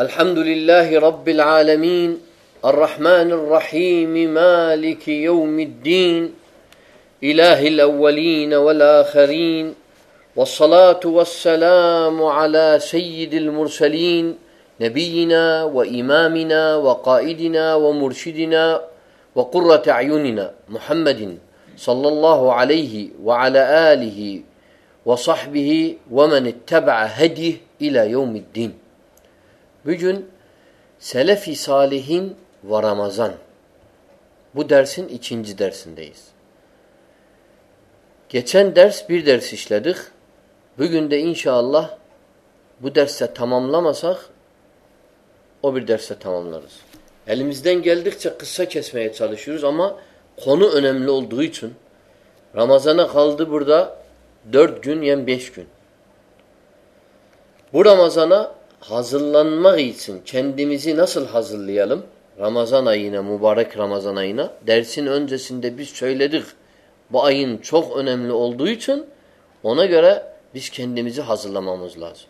الحمد لله رب العالمين الرحمن الرحيم مالك يوم الدين إله الأولين والآخرين والصلاة والسلام على سيد المرسلين نبينا وإمامنا وقائدنا ومرشدنا وقرة أعيننا محمد صلى الله عليه وعلى آله وصحبه ومن اتبع هديه إلى يوم الدين. Bugün Selefi Salihin ve Ramazan. Bu dersin ikinci dersindeyiz. Geçen ders bir ders işledik. Bugün de inşallah bu derste tamamlamasak o bir derste tamamlarız. Elimizden geldikçe kısa kesmeye çalışıyoruz ama konu önemli olduğu için Ramazana kaldı burada dört gün yani beş gün. Bu Ramazana hazırlanmak için kendimizi nasıl hazırlayalım? Ramazan ayına, mübarek Ramazan ayına dersin öncesinde biz söyledik. Bu ayın çok önemli olduğu için ona göre biz kendimizi hazırlamamız lazım.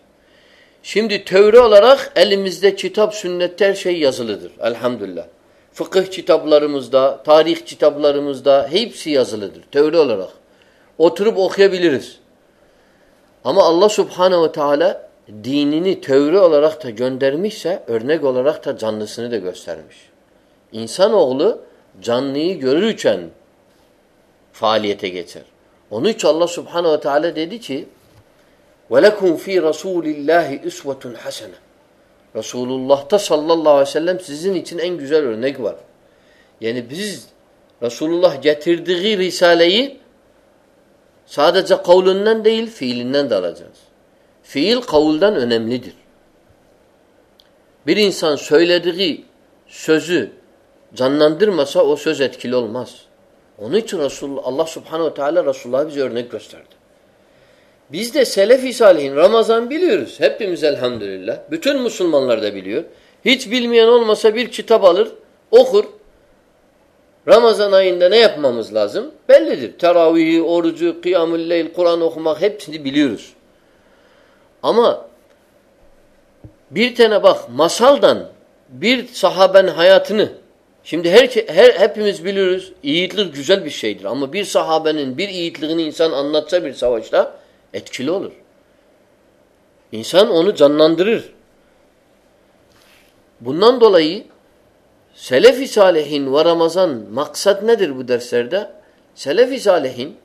Şimdi teori olarak elimizde kitap, sünnet her şey yazılıdır. Elhamdülillah. Fıkıh kitaplarımızda, tarih kitaplarımızda hepsi yazılıdır teori olarak. Oturup okuyabiliriz. Ama Allah subhanehu ve teala dinini teori olarak da göndermişse örnek olarak da canlısını da göstermiş. İnsanoğlu canlıyı görürken faaliyete geçer. Onun için Allah subhanehu ve teala dedi ki وَلَكُمْ ف۪ي رَسُولِ اللّٰهِ اِسْوَةٌ حَسَنًا Resulullah'ta sallallahu aleyhi ve sellem sizin için en güzel örnek var. Yani biz Resulullah getirdiği Risale'yi sadece kavlünden değil fiilinden de alacağız. Fiil kavuldan önemlidir. Bir insan söylediği sözü canlandırmasa o söz etkili olmaz. Onun için Resulullah, Allah subhanehu ve teala Resulullah'a bize örnek gösterdi. Biz de Selefi Salihin Ramazan biliyoruz. Hepimiz elhamdülillah. Bütün Müslümanlar da biliyor. Hiç bilmeyen olmasa bir kitap alır, okur. Ramazan ayında ne yapmamız lazım? Bellidir. Teravihi, orucu, kıyamül leyl, Kur'an okumak hepsini biliyoruz. Ama bir tane bak masaldan bir sahabenin hayatını şimdi her, her hepimiz biliyoruz yiğitlik güzel bir şeydir ama bir sahabenin bir yiğitliğini insan anlatsa bir savaşta etkili olur. İnsan onu canlandırır. Bundan dolayı Selefi Salihin ve Ramazan maksat nedir bu derslerde? Selefi Salihin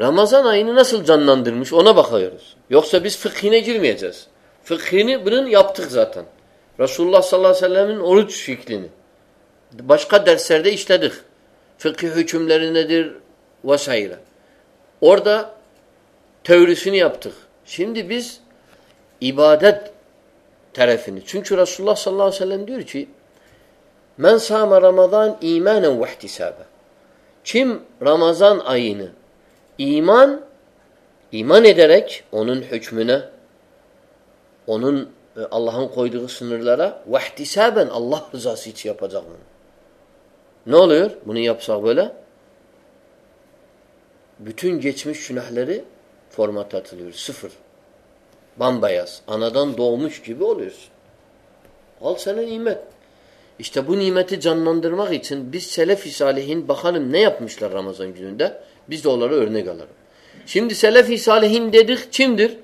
Ramazan ayını nasıl canlandırmış ona bakıyoruz. Yoksa biz fıkhine girmeyeceğiz. Fıkhini bunun yaptık zaten. Resulullah sallallahu aleyhi ve sellemin oruç fiklini. Başka derslerde işledik. Fıkhi hükümleri nedir vesaire. Orada teorisini yaptık. Şimdi biz ibadet tarafını. Çünkü Resulullah sallallahu aleyhi ve sellem diyor ki Men sâme Ramazan imanen ve ihtisâbe. Kim Ramazan ayını iman iman ederek onun hükmüne onun e, Allah'ın koyduğu sınırlara ve Allah rızası için yapacak bunu. Ne oluyor? Bunu yapsak böyle bütün geçmiş günahları format atılıyor. Sıfır. Bambayaz. Anadan doğmuş gibi oluyorsun. Al sana nimet. İşte bu nimeti canlandırmak için biz Selefi Salihin bakalım ne yapmışlar Ramazan gününde. Biz de onları örnek alalım. Şimdi Selefi Salihin dedik kimdir?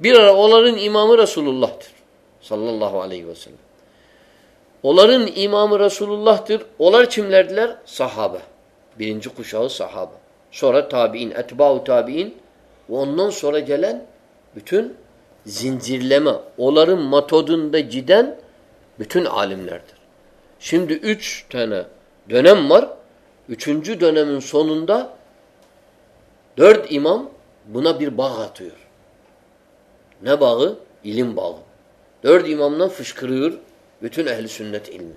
Bir ara onların imamı Resulullah'tır. Sallallahu aleyhi ve sellem. Onların imamı Resulullah'tır. Onlar kimlerdiler? Sahabe. Birinci kuşağı sahabe. Sonra tabi'in, etba'u tabi'in ve ondan sonra gelen bütün zincirleme, onların matodunda giden bütün alimlerdir. Şimdi üç tane dönem var. Üçüncü dönemin sonunda dört imam buna bir bağ atıyor. Ne bağı? İlim bağı. Dört imamdan fışkırıyor bütün ehli sünnet ilmi.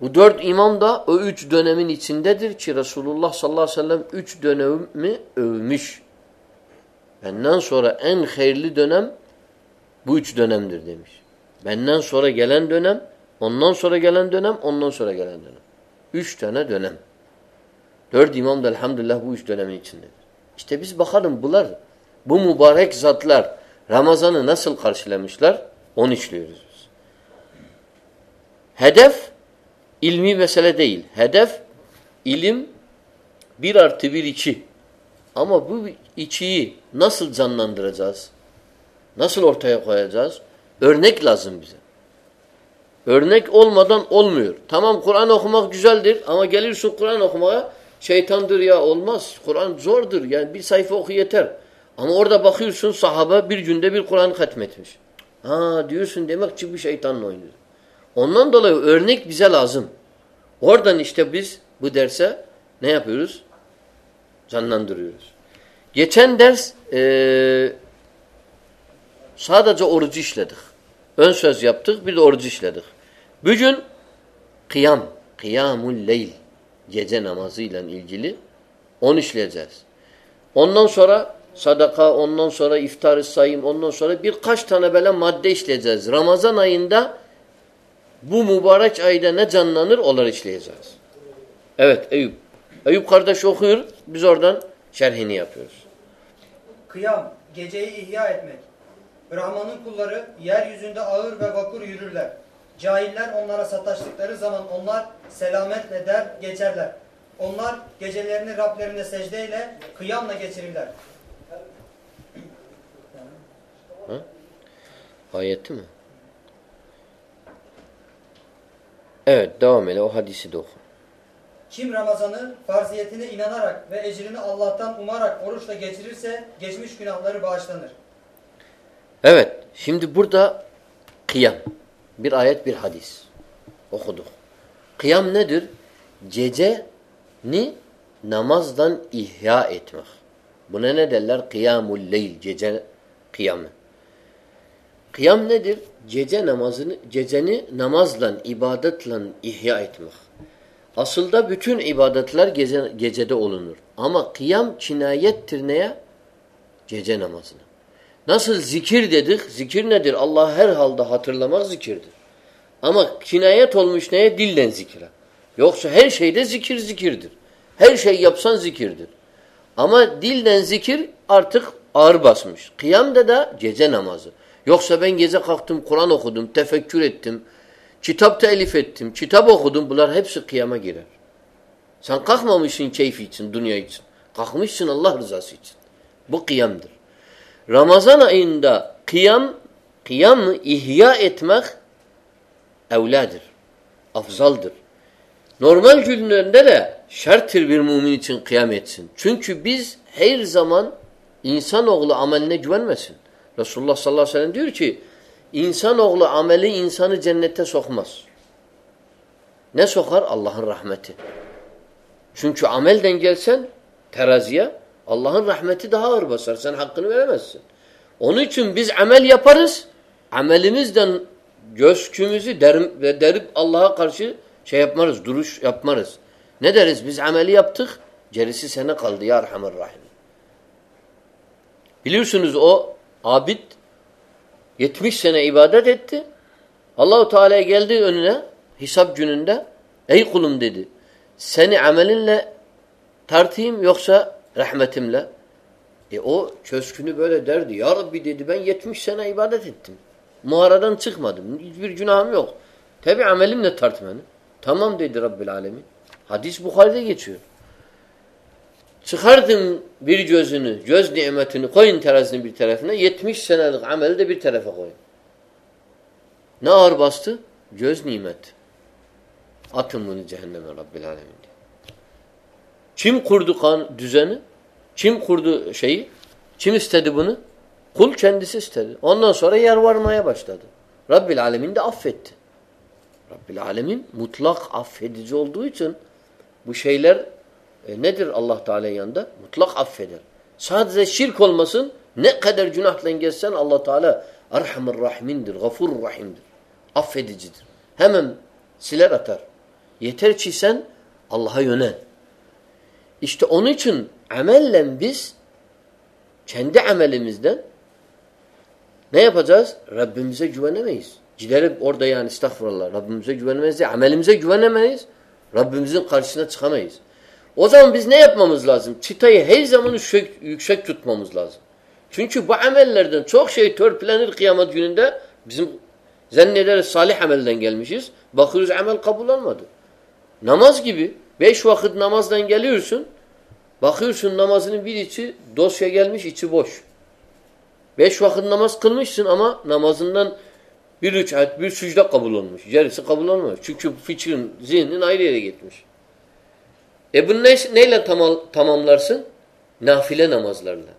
Bu dört imam da o üç dönemin içindedir ki Resulullah sallallahu aleyhi ve sellem üç dönemi övmüş. Benden sonra en hayırlı dönem bu üç dönemdir demiş. Benden sonra gelen dönem, ondan sonra gelen dönem, ondan sonra gelen dönem. Üç tane dönem. Dört imam da elhamdülillah bu üç dönemin içindedir. İşte biz bakalım bunlar, bu mübarek zatlar Ramazan'ı nasıl karşılamışlar? Onu işliyoruz biz. Hedef ilmi mesele değil. Hedef ilim bir artı bir iki. Ama bu içiyi nasıl canlandıracağız? Nasıl ortaya koyacağız? Örnek lazım bize. Örnek olmadan olmuyor. Tamam Kur'an okumak güzeldir ama gelirsin Kur'an okumaya şeytandır ya olmaz. Kur'an zordur. Yani bir sayfa oku yeter. Ama orada bakıyorsun sahaba bir günde bir Kur'an hatmetmiş. Ha diyorsun demek ki bu şeytanla oynuyor. Ondan dolayı örnek bize lazım. Oradan işte biz bu derse ne yapıyoruz? Canlandırıyoruz. Geçen ders ee, sadece orucu işledik. Ön söz yaptık bir de orucu işledik. Bugün kıyam, kıyamul leyl gece namazıyla ilgili onu işleyeceğiz. Ondan sonra sadaka, ondan sonra iftar-ı sayım, ondan sonra birkaç tane böyle madde işleyeceğiz. Ramazan ayında bu mübarek ayda ne canlanır onları işleyeceğiz. Evet Eyüp. Eyüp kardeş okuyor. Biz oradan şerhini yapıyoruz. Kıyam, geceyi ihya etmek. Rahman'ın kulları yeryüzünde ağır ve vakur yürürler. Cahiller onlara sataştıkları zaman onlar selametle der geçerler. Onlar gecelerini Rablerine secdeyle, kıyamla geçirirler. Ha? Ayeti mi? Evet devam eyle o hadisi de oku. Kim Ramazan'ı farziyetine inanarak ve ecrini Allah'tan umarak oruçla geçirirse geçmiş günahları bağışlanır. Evet şimdi burada kıyam. Bir ayet bir hadis. Okuduk. Kıyam nedir? Geceni namazdan ihya etmek. Buna ne derler? Kıyamul leyl. Gece kıyamı. Kıyam nedir? Gece namazını, geceni namazla, ibadetle ihya etmek. Aslında bütün ibadetler gece, gecede olunur. Ama kıyam kinayettir neye? Gece namazına. Nasıl zikir dedik? Zikir nedir? Allah her halde hatırlamak zikirdir. Ama kinayet olmuş neye? Dilden zikire. Yoksa her şeyde zikir zikirdir. Her şey yapsan zikirdir. Ama dilden zikir artık ağır basmış. Kıyamda da gece namazı. Yoksa ben gece kalktım, Kur'an okudum, tefekkür ettim, kitap telif ettim, kitap okudum. Bunlar hepsi kıyama girer. Sen kalkmamışsın keyfi için, dünya için. Kalkmışsın Allah rızası için. Bu kıyamdır. Ramazan ayında kıyam, kıyamı ihya etmek evladır. Afzaldır. Normal günlerinde de şarttır bir mümin için kıyam etsin. Çünkü biz her zaman insanoğlu ameline güvenmesin. Resulullah sallallahu aleyhi ve sellem diyor ki insanoğlu ameli insanı cennete sokmaz. Ne sokar? Allah'ın rahmeti. Çünkü amelden gelsen teraziye Allah'ın rahmeti daha ağır basar. Sen hakkını veremezsin. Onun için biz amel yaparız. Amelimizden gözkümüzü derip, derip Allah'a karşı şey yapmarız, duruş yapmarız. Ne deriz? Biz ameli yaptık. Gerisi sana kaldı ya Erhamer Rahim. Biliyorsunuz o abid 70 sene ibadet etti. Allahu Teala geldi önüne hesap gününde ey kulum dedi. Seni amelinle tartayım yoksa rahmetimle. E o köskünü böyle derdi. Ya Rabbi dedi ben 70 sene ibadet ettim. Muharadan çıkmadım. Hiçbir günahım yok. Tabi amelimle tart beni. Tamam dedi Rabbil Alemin. Hadis Bukhari'de geçiyor. Çıkardın bir gözünü, göz nimetini koyun terazinin bir tarafına. 70 senelik ameli de bir tarafa koyun. Ne ağır bastı? Göz nimet. Atın bunu cehenneme Rabbil Alemin. Kim kurdu kan düzeni? Kim kurdu şeyi? Kim istedi bunu? Kul kendisi istedi. Ondan sonra yer varmaya başladı. Rabbil Alemin de affetti. Rabbil Alemin mutlak affedici olduğu için bu şeyler e, nedir Allah Teala yanında? Mutlak affeder. Sadece şirk olmasın ne kadar günahla gelsen Allah Teala Erhamur Rahimindir, Gafurur Rahim'dir. Affedicidir. Hemen siler atar. Yeter ki sen Allah'a yönel. İşte onun için amelle biz kendi amelimizden ne yapacağız? Rabbimize güvenemeyiz. Giderip orada yani estağfurullah Rabbimize güvenemeyiz diye amelimize güvenemeyiz. Rabbimizin karşısına çıkamayız. O zaman biz ne yapmamız lazım? Çıtayı her zaman yüksek, yüksek tutmamız lazım. Çünkü bu amellerden çok şey törpülenir kıyamet gününde bizim Zannederiz salih amelden gelmişiz. Bakıyoruz amel kabul olmadı. Namaz gibi. Beş vakit namazdan geliyorsun. Bakıyorsun namazının bir içi dosya gelmiş içi boş. Beş vakit namaz kılmışsın ama namazından bir rüçhat, bir sücde kabul olmuş. Gerisi kabul olmuyor. Çünkü fikrin, zihnin ayrı yere gitmiş. E bunu ne, neyle tamam, tamamlarsın? Nafile namazlarla.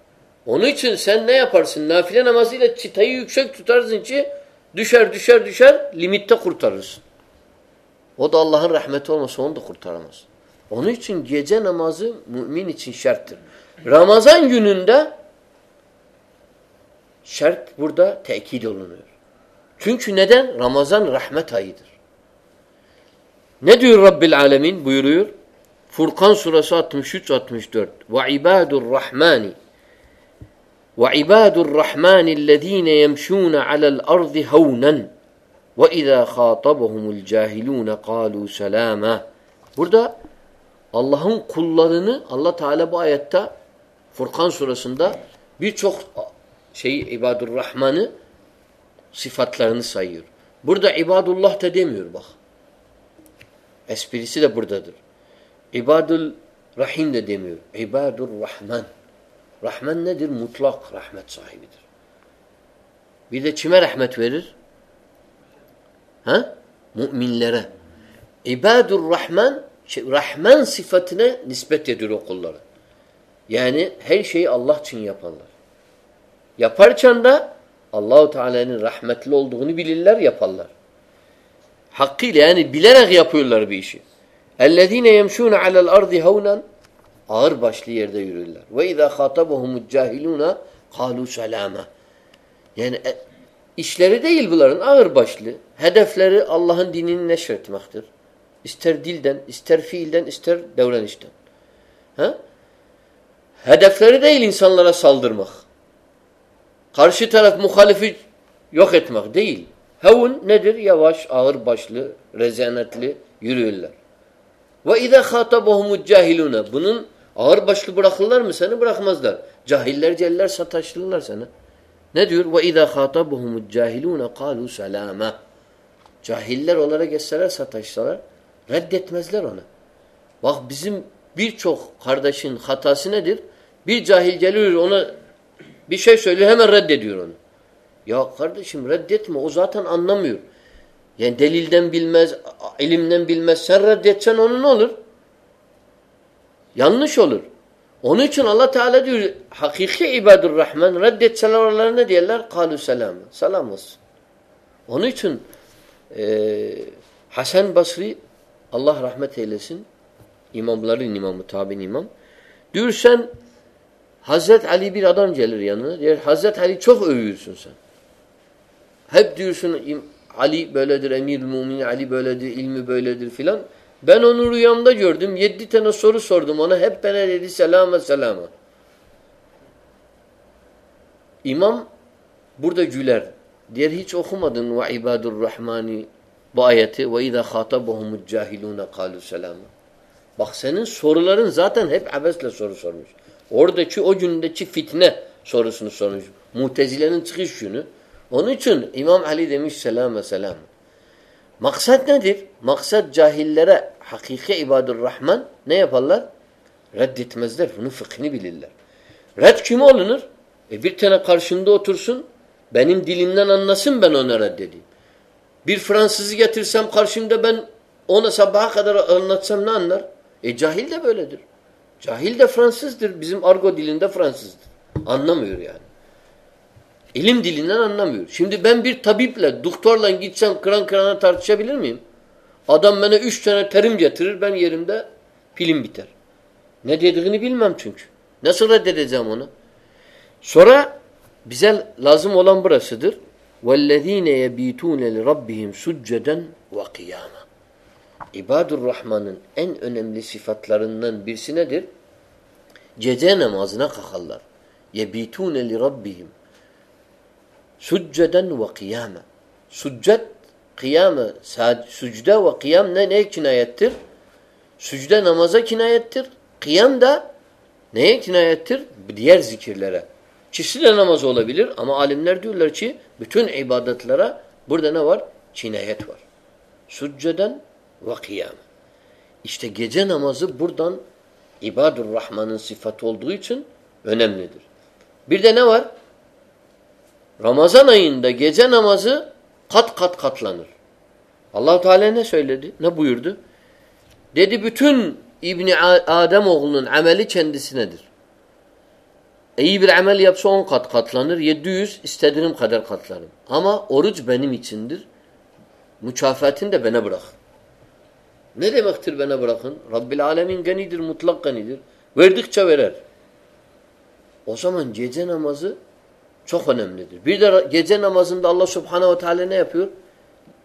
Onun için sen ne yaparsın? Nafile namazıyla çıtayı yüksek tutarsın ki düşer düşer düşer limitte kurtarırsın. O da Allah'ın rahmeti olmasa onu da kurtaramaz. Onun için gece namazı mümin için şarttır. Ramazan gününde şart burada tekit olunuyor. Çünkü neden? Ramazan rahmet ayıdır. Ne diyor Rabbil Alemin? Buyuruyor. Furkan suresi 63-64 Ve ibadur rahmani ve ibadur rahmanillezine yemşûne alel ardı havnen ve izâ khâtabahumul cahilûne kâlû selâmâ Burada Allah'ın kullarını Allah Teala bu ayette Furkan surasında birçok şey ibadur rahmanı sıfatlarını sayıyor. Burada ibadullah da demiyor bak. Esprisi de buradadır. İbadul rahim de demiyor. İbadur rahman. Rahman nedir? Mutlak rahmet sahibidir. Bir de kime rahmet verir? Ha? Müminlere. İbadur rahman şey, Rahman sıfatına nispet ediyor o kulları. Yani her şeyi Allah için yaparlar. Yaparken de Allahu Teala'nın rahmetli olduğunu bilirler, yaparlar. Hakkıyla yani bilerek yapıyorlar bir işi. اَلَّذ۪ينَ يَمْشُونَ عَلَى الْأَرْضِ هَوْنًا Ağır başlı yerde yürürler. وَاِذَا خَاطَبَهُمُ الجَّاهِلُونَ قَالُوا سَلَامًا Yani e, işleri değil bunların ağır başlı. Hedefleri Allah'ın dinini neşretmektir. İster dilden, ister fiilden, ister davranıştan. Ha? Hedefleri değil insanlara saldırmak. Karşı taraf muhalifi yok etmek değil. Hevun nedir? Yavaş, ağır başlı, rezanetli yürüyorlar. Ve izâ khâtabahumud cahilûne. Bunun ağır başlı bırakırlar mı seni? Bırakmazlar. Cahiller celler sataştırırlar seni. Ne diyor? Ve izâ khâtabahumud cahilûne kâlû selâme. Cahiller olarak geçseler sataşsalar reddetmezler onu. Bak bizim birçok kardeşin hatası nedir? Bir cahil geliyor ona bir şey söylüyor hemen reddediyor onu. Ya kardeşim reddetme o zaten anlamıyor. Yani delilden bilmez, ilimden bilmez. Sen reddetsen onun ne olur? Yanlış olur. Onun için Allah Teala diyor hakiki ibadur rahman reddetseler oraları ne diyorlar? Kalu selam. Selam olsun. Onun için e, Hasan Basri Allah rahmet eylesin imamların imamı, tabin imam diyor sen Hazret Ali bir adam gelir yanına. Diyor Hazret Ali çok övüyorsun sen. Hep diyorsun Ali böyledir, emir müminin Ali böyledir, ilmi böyledir filan. Ben onu rüyamda gördüm. Yedi tane soru sordum ona. Hep bana dedi selama selama. İmam burada güler. Diğer hiç okumadın ve ibadur rahmani bu ayeti ve izâ khâtabahumul cahilûne kâlu selama. Bak senin soruların zaten hep abesle soru sormuş. Oradaki o gündeki fitne sorusunu sormuş. Mutezile'nin çıkış günü. Onun için İmam Ali demiş selam ve selam. Maksat nedir? Maksat cahillere hakiki ibadur rahman ne yaparlar? Reddetmezler. Bunun fıkhını bilirler. Red kime olunur? E bir tane karşımda otursun, benim dilimden anlasın ben ona reddedeyim. Bir Fransızı getirsem karşımda ben ona sabaha kadar anlatsam ne anlar? E cahil de böyledir. Cahil de Fransızdır. Bizim argo dilinde Fransızdır. Anlamıyor yani. İlim dilinden anlamıyor. Şimdi ben bir tabiple, doktorla gitsem kıran kırana tartışabilir miyim? Adam bana üç tane terim getirir, ben yerimde pilim biter. Ne dediğini bilmem çünkü. Nasıl reddedeceğim onu? Sonra bize lazım olan burasıdır. وَالَّذ۪ينَ يَب۪يتُونَ لِرَبِّهِمْ سُجَّدًا وَقِيَامًا İbadur Rahman'ın en önemli sıfatlarından birisi nedir? Gece namazına kalkarlar. يَب۪يتُونَ لِرَبِّهِمْ Succeden ve kıyame. Succet, kıyame, sucde ve kıyam ne, ne kinayettir? Sucde namaza kinayettir. Kıyam da neye kinayettir? Diğer zikirlere. Kişi de namaz olabilir ama alimler diyorlar ki bütün ibadetlere Burada ne var? Cinayet var. Succeden ve kıyam. İşte gece namazı buradan İbadur Rahman'ın sıfatı olduğu için önemlidir. Bir de ne var? Ramazan ayında gece namazı kat kat katlanır. allah Teala ne söyledi? Ne buyurdu? Dedi bütün İbni Adem oğlunun ameli kendisinedir. İyi bir amel yapsa on kat katlanır. 700 istediğim kadar katlanır. Ama oruç benim içindir. Mükafatını da bana bırak. Ne demektir bana bırakın? Rabbil alemin ganidir, mutlak ganidir. Verdikçe verer. O zaman gece namazı çok önemlidir. Bir de gece namazında Allah subhanehu ve teala ne yapıyor?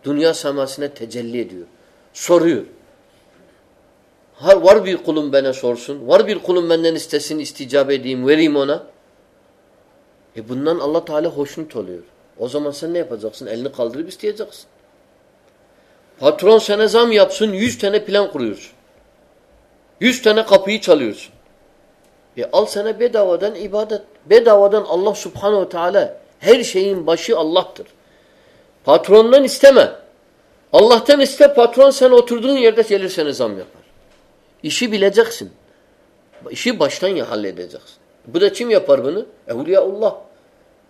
Dünya semasına tecelli ediyor. Soruyor. Var bir kulum bana sorsun. Var bir kulum benden istesin, isticap edeyim, vereyim ona. E bundan Allah Teala hoşnut oluyor. O zaman sen ne yapacaksın? Elini kaldırıp isteyeceksin. Patron sana zam yapsın, yüz tane plan kuruyorsun. Yüz tane kapıyı çalıyorsun. E al sana bedavadan ibadet. Bedavadan Allah subhanehu teala her şeyin başı Allah'tır. Patrondan isteme. Allah'tan iste patron sen oturduğun yerde gelir sana zam yapar. İşi bileceksin. İşi baştan ya halledeceksin. Bu da kim yapar bunu? Evliyaullah.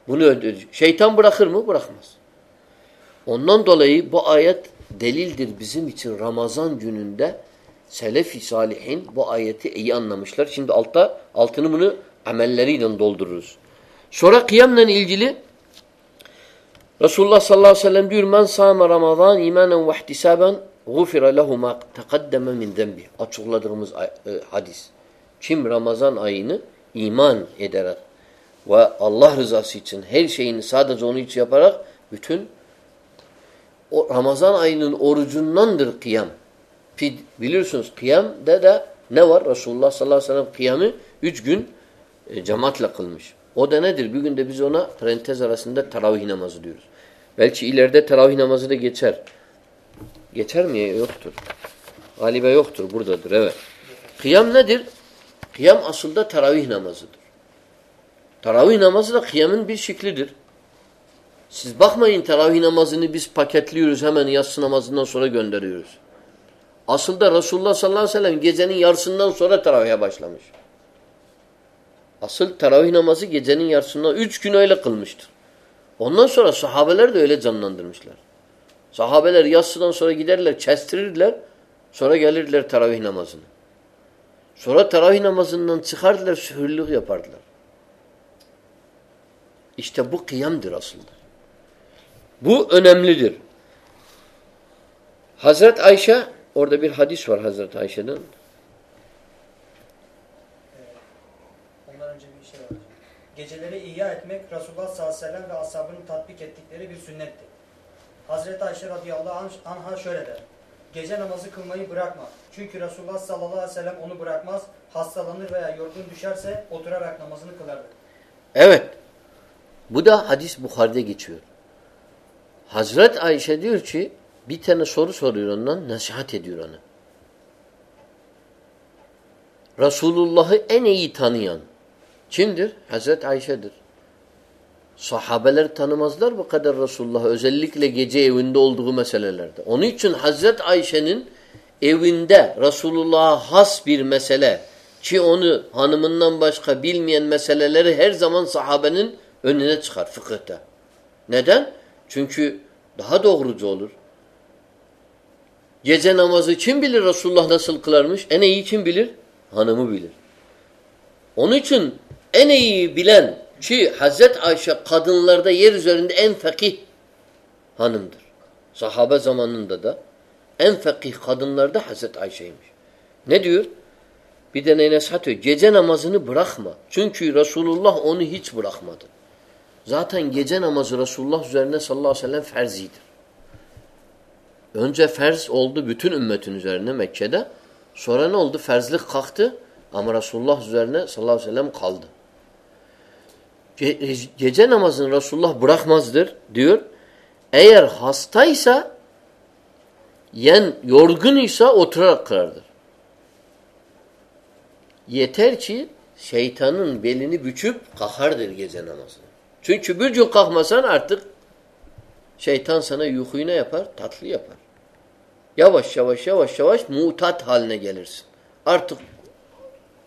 Bunu öldürecek. Şeytan bırakır mı? Bırakmaz. Ondan dolayı bu ayet delildir bizim için Ramazan gününde Selefi Salihin bu ayeti iyi anlamışlar. Şimdi altta altını bunu amelleriyle doldururuz. Sonra kıyamla ilgili Resulullah sallallahu aleyhi ve sellem diyor men sâme Ramazan imanen ve ihtisaben lehu ma tekaddeme min zembi. Açıkladığımız e, hadis. Kim Ramazan ayını iman ederek ve Allah rızası için her şeyini sadece onun için yaparak bütün o Ramazan ayının orucundandır kıyam. Biliyorsunuz kıyamda da ne var? Resulullah sallallahu aleyhi ve sellem kıyamı üç gün e, cemaatle kılmış. O da nedir? Bir günde biz ona parantez arasında teravih namazı diyoruz. Belki ileride teravih namazı da geçer. Geçer mi? Yoktur. Galiba yoktur. Buradadır. Evet. Kıyam nedir? Kıyam aslında teravih namazıdır. Teravih namazı da kıyamın bir şeklidir. Siz bakmayın teravih namazını biz paketliyoruz hemen yatsı namazından sonra gönderiyoruz. Asıl da Resulullah sallallahu aleyhi ve sellem gecenin yarısından sonra teravihe başlamış. Asıl teravih namazı gecenin yarısından üç gün öyle kılmıştır. Ondan sonra sahabeler de öyle canlandırmışlar. Sahabeler yatsıdan sonra giderler, kestirirler, sonra gelirler teravih namazını. Sonra teravih namazından çıkardılar, sühürlük yapardılar. İşte bu kıyamdır aslında. Bu önemlidir. Hazret Ayşe, orada bir hadis var Hazret Ayşe'den. Bir şey. Geceleri ihya etmek Resulullah sallallahu aleyhi ve sellem ve ashabının tatbik ettikleri bir sünnetti. Hazreti Ayşe radıyallahu anha şöyle der. Gece namazı kılmayı bırakma. Çünkü Resulullah sallallahu aleyhi ve sellem onu bırakmaz. Hastalanır veya yorgun düşerse oturarak namazını kılardı. Evet. Bu da hadis Bukhari'de geçiyor. Hazret Ayşe diyor ki bir tane soru soruyor ondan, nasihat ediyor ona. Resulullah'ı en iyi tanıyan kimdir? Hazret Ayşe'dir. Sahabeler tanımazlar bu kadar Resulullah'ı özellikle gece evinde olduğu meselelerde. Onun için Hazret Ayşe'nin evinde Resulullah'a has bir mesele ki onu hanımından başka bilmeyen meseleleri her zaman sahabenin önüne çıkar fıkıhta. Neden? Çünkü daha doğrucu olur. Gece namazı kim bilir Resulullah nasıl kılarmış? En iyi kim bilir? Hanımı bilir. Onun için en iyi bilen ki Hazret Ayşe kadınlarda yer üzerinde en fakih hanımdır. Sahabe zamanında da en fakih kadınlarda Hazret Ayşe'ymiş. Ne diyor? Bir de ne nasihat? Gece namazını bırakma. Çünkü Resulullah onu hiç bırakmadı. Zaten gece namazı Resulullah üzerine sallallahu aleyhi ve sellem ferzidir. Önce ferz oldu bütün ümmetin üzerine Mekke'de. Sonra ne oldu? Ferzlik kalktı ama Resulullah üzerine sallallahu aleyhi ve sellem kaldı. Ge gece namazını Resulullah bırakmazdır diyor. Eğer hastaysa yen yorgun ise oturarak kırardır. Yeter ki şeytanın belini büküp kalkardır gece namazını. Çünkü bir gün kalkmasan artık Şeytan sana yuhuyu ne yapar? Tatlı yapar. Yavaş yavaş yavaş yavaş mutat haline gelirsin. Artık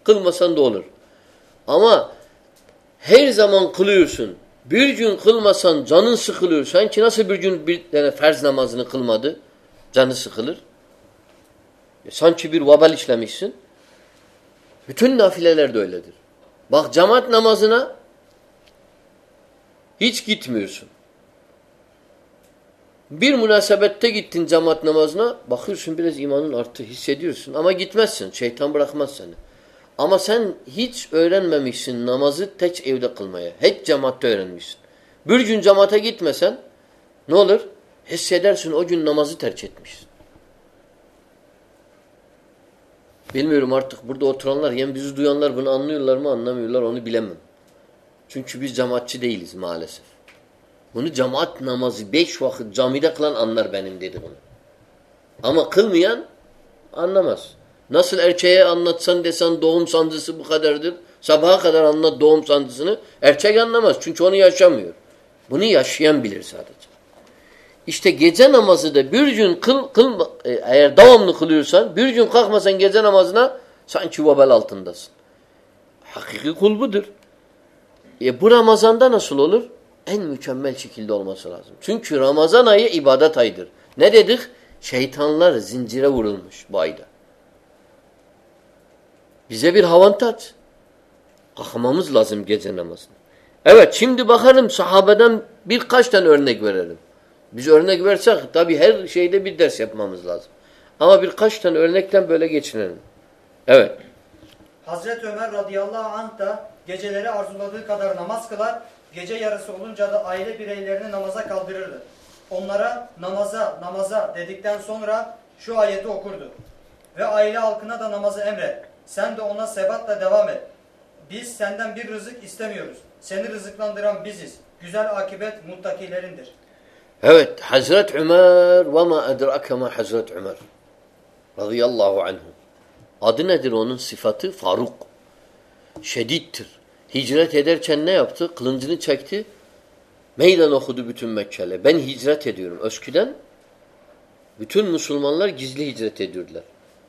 kılmasan da olur. Ama her zaman kılıyorsun. Bir gün kılmasan canın sıkılıyor. Sanki nasıl bir gün bir tane ferz namazını kılmadı? Canı sıkılır. E, sanki bir vabal işlemişsin. Bütün nafileler de öyledir. Bak cemaat namazına hiç gitmiyorsun. Bir münasebette gittin cemaat namazına bakıyorsun biraz imanın arttı hissediyorsun ama gitmezsin. Şeytan bırakmaz seni. Ama sen hiç öğrenmemişsin namazı tek evde kılmaya. Hep cemaatte öğrenmişsin. Bir gün cemaate gitmesen ne olur? Hissedersin o gün namazı terk etmişsin. Bilmiyorum artık burada oturanlar, yani bizi duyanlar bunu anlıyorlar mı anlamıyorlar onu bilemem. Çünkü biz cemaatçi değiliz maalesef. Bunu cemaat namazı beş vakit camide kılan anlar benim dedi bunu. Ama kılmayan anlamaz. Nasıl erkeğe anlatsan desen doğum sancısı bu kadardır. Sabaha kadar anlat doğum sancısını. Erkek anlamaz. Çünkü onu yaşamıyor. Bunu yaşayan bilir sadece. İşte gece namazı da bir gün kıl, kıl e, eğer devamlı kılıyorsan bir gün kalkmasan gece namazına sanki vebel altındasın. Hakiki kul budur. E bu Ramazan'da nasıl olur? En mükemmel şekilde olması lazım. Çünkü Ramazan ayı ibadet ayıdır. Ne dedik? Şeytanlar zincire vurulmuş bu ayda. Bize bir avantaj. Kalkmamız lazım gece namazına. Evet şimdi bakalım sahabeden birkaç tane örnek verelim. Biz örnek versek tabi her şeyde bir ders yapmamız lazım. Ama birkaç tane örnekten böyle geçinelim. Evet. Hazreti Ömer radıyallahu anh da geceleri arzuladığı kadar namaz kılar, gece yarısı olunca da aile bireylerini namaza kaldırırdı. Onlara namaza, namaza dedikten sonra şu ayeti okurdu. Ve aile halkına da namazı emret. Sen de ona sebatla devam et. Biz senden bir rızık istemiyoruz. Seni rızıklandıran biziz. Güzel akibet muttakilerindir. Evet, Hazret Ömer ve ma edrake ma Hazret Ömer radıyallahu anhu. Adı nedir onun sıfatı? Faruk. Şedittir. Hicret ederken ne yaptı? Kılıncını çekti. Meydan okudu bütün Mekkeli. Ben hicret ediyorum. Ösküden bütün Müslümanlar gizli hicret ediyorlar.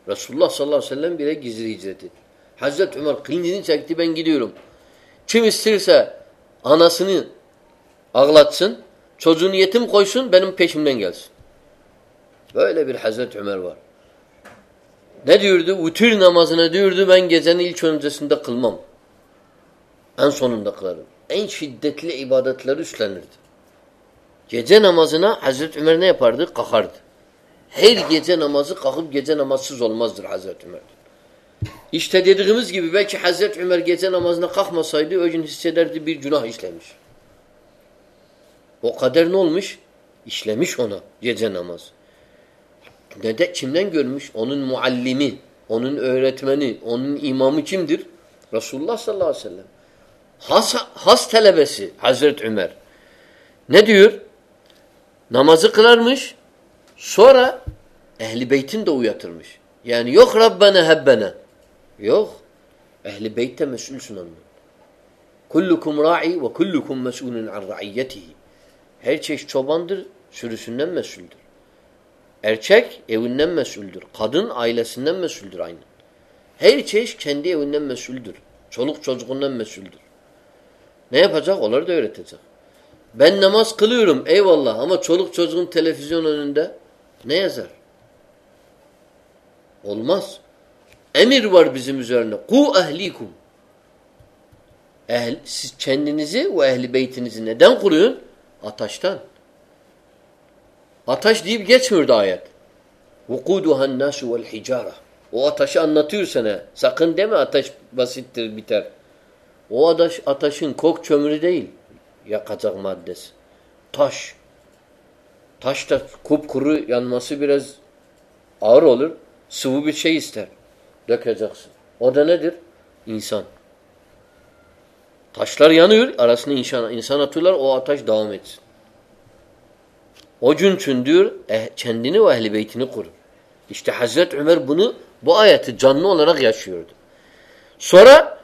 Resulullah sallallahu aleyhi ve sellem bile gizli hicret etti. Hazreti Ömer kılıncını çekti ben gidiyorum. Kim isterse anasını ağlatsın, çocuğunu yetim koysun benim peşimden gelsin. Böyle bir Hazreti Ömer var. Ne diyordu? Ütür namazına diyordu ben gecenin ilk öncesinde kılmam. En sonunda kılarım. En şiddetli ibadetleri üstlenirdi. Gece namazına Hazreti Ömer ne yapardı? Kalkardı. Her gece namazı kalkıp gece namazsız olmazdır Hazreti Ömer. İşte dediğimiz gibi belki Hazreti Ömer gece namazına kalkmasaydı o gün hissederdi bir günah işlemiş. O kader ne olmuş? İşlemiş ona gece namaz. Neden? Kimden görmüş? Onun muallimi, onun öğretmeni, onun imamı kimdir? Resulullah sallallahu aleyhi ve sellem. Has, has talebesi Hazreti Ömer. Ne diyor? Namazı kılarmış. Sonra ehli beytin de uyatırmış. Yani yok Rabbena hebbena. Yok. Ehli beytte mesulsün ondan. Kullukum ra'i ve kullukum mesulun an ra'iyyetihi. Her çeşit çobandır, sürüsünden mesuldür. Erkek evinden mesuldür. Kadın ailesinden mesuldür aynen. Her çeşit kendi evinden mesuldür. Çoluk çocuğundan mesuldür. Ne yapacak? Onları da öğretecek. Ben namaz kılıyorum eyvallah ama çoluk çocuğun televizyon önünde ne yazar? Olmaz. Emir var bizim üzerine. Ku ehlikum. Ehl, siz kendinizi ve ehli beytinizi neden kuruyorsun? Ataştan. Ataş deyip geçmiyordu ayet. وَقُودُهَا النَّاسُ وَالْحِجَارَةِ O ateşi anlatıyor sana. Sakın deme ateş basittir biter. O ateş, ateşin kok çömürü değil. Yakacak maddesi. Taş. Taş da kupkuru yanması biraz ağır olur. Sıvı bir şey ister. Dökeceksin. O da nedir? İnsan. Taşlar yanıyor. Arasına insan, insan atıyorlar. O ateş devam etsin. O gün diyor eh, kendini ve ehli beytini kurun. İşte Hazreti Ömer bunu bu ayeti canlı olarak yaşıyordu. Sonra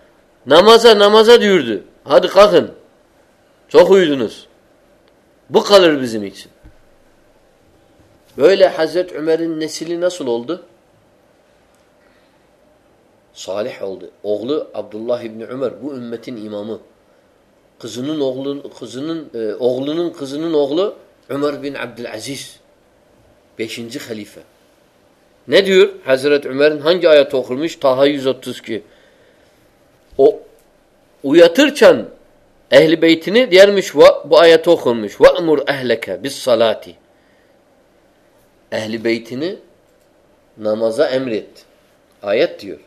namaza namaza diyordu. Hadi kalkın. Çok uyudunuz. Bu kalır bizim için. Böyle Hazreti Ömer'in nesili nasıl oldu? Salih oldu. Oğlu Abdullah İbni Ömer bu ümmetin imamı. Kızının oğlunun kızının e, oğlunun kızının oğlu Ömer bin Abdülaziz. Beşinci halife. Ne diyor Hazreti Ömer'in hangi ayet okurmuş? Taha 132. O uyatırken ehli beytini diyermiş bu ayeti okunmuş. Ve'mur ehleke bis salati Ehli beytini namaza emret. Ayet diyor.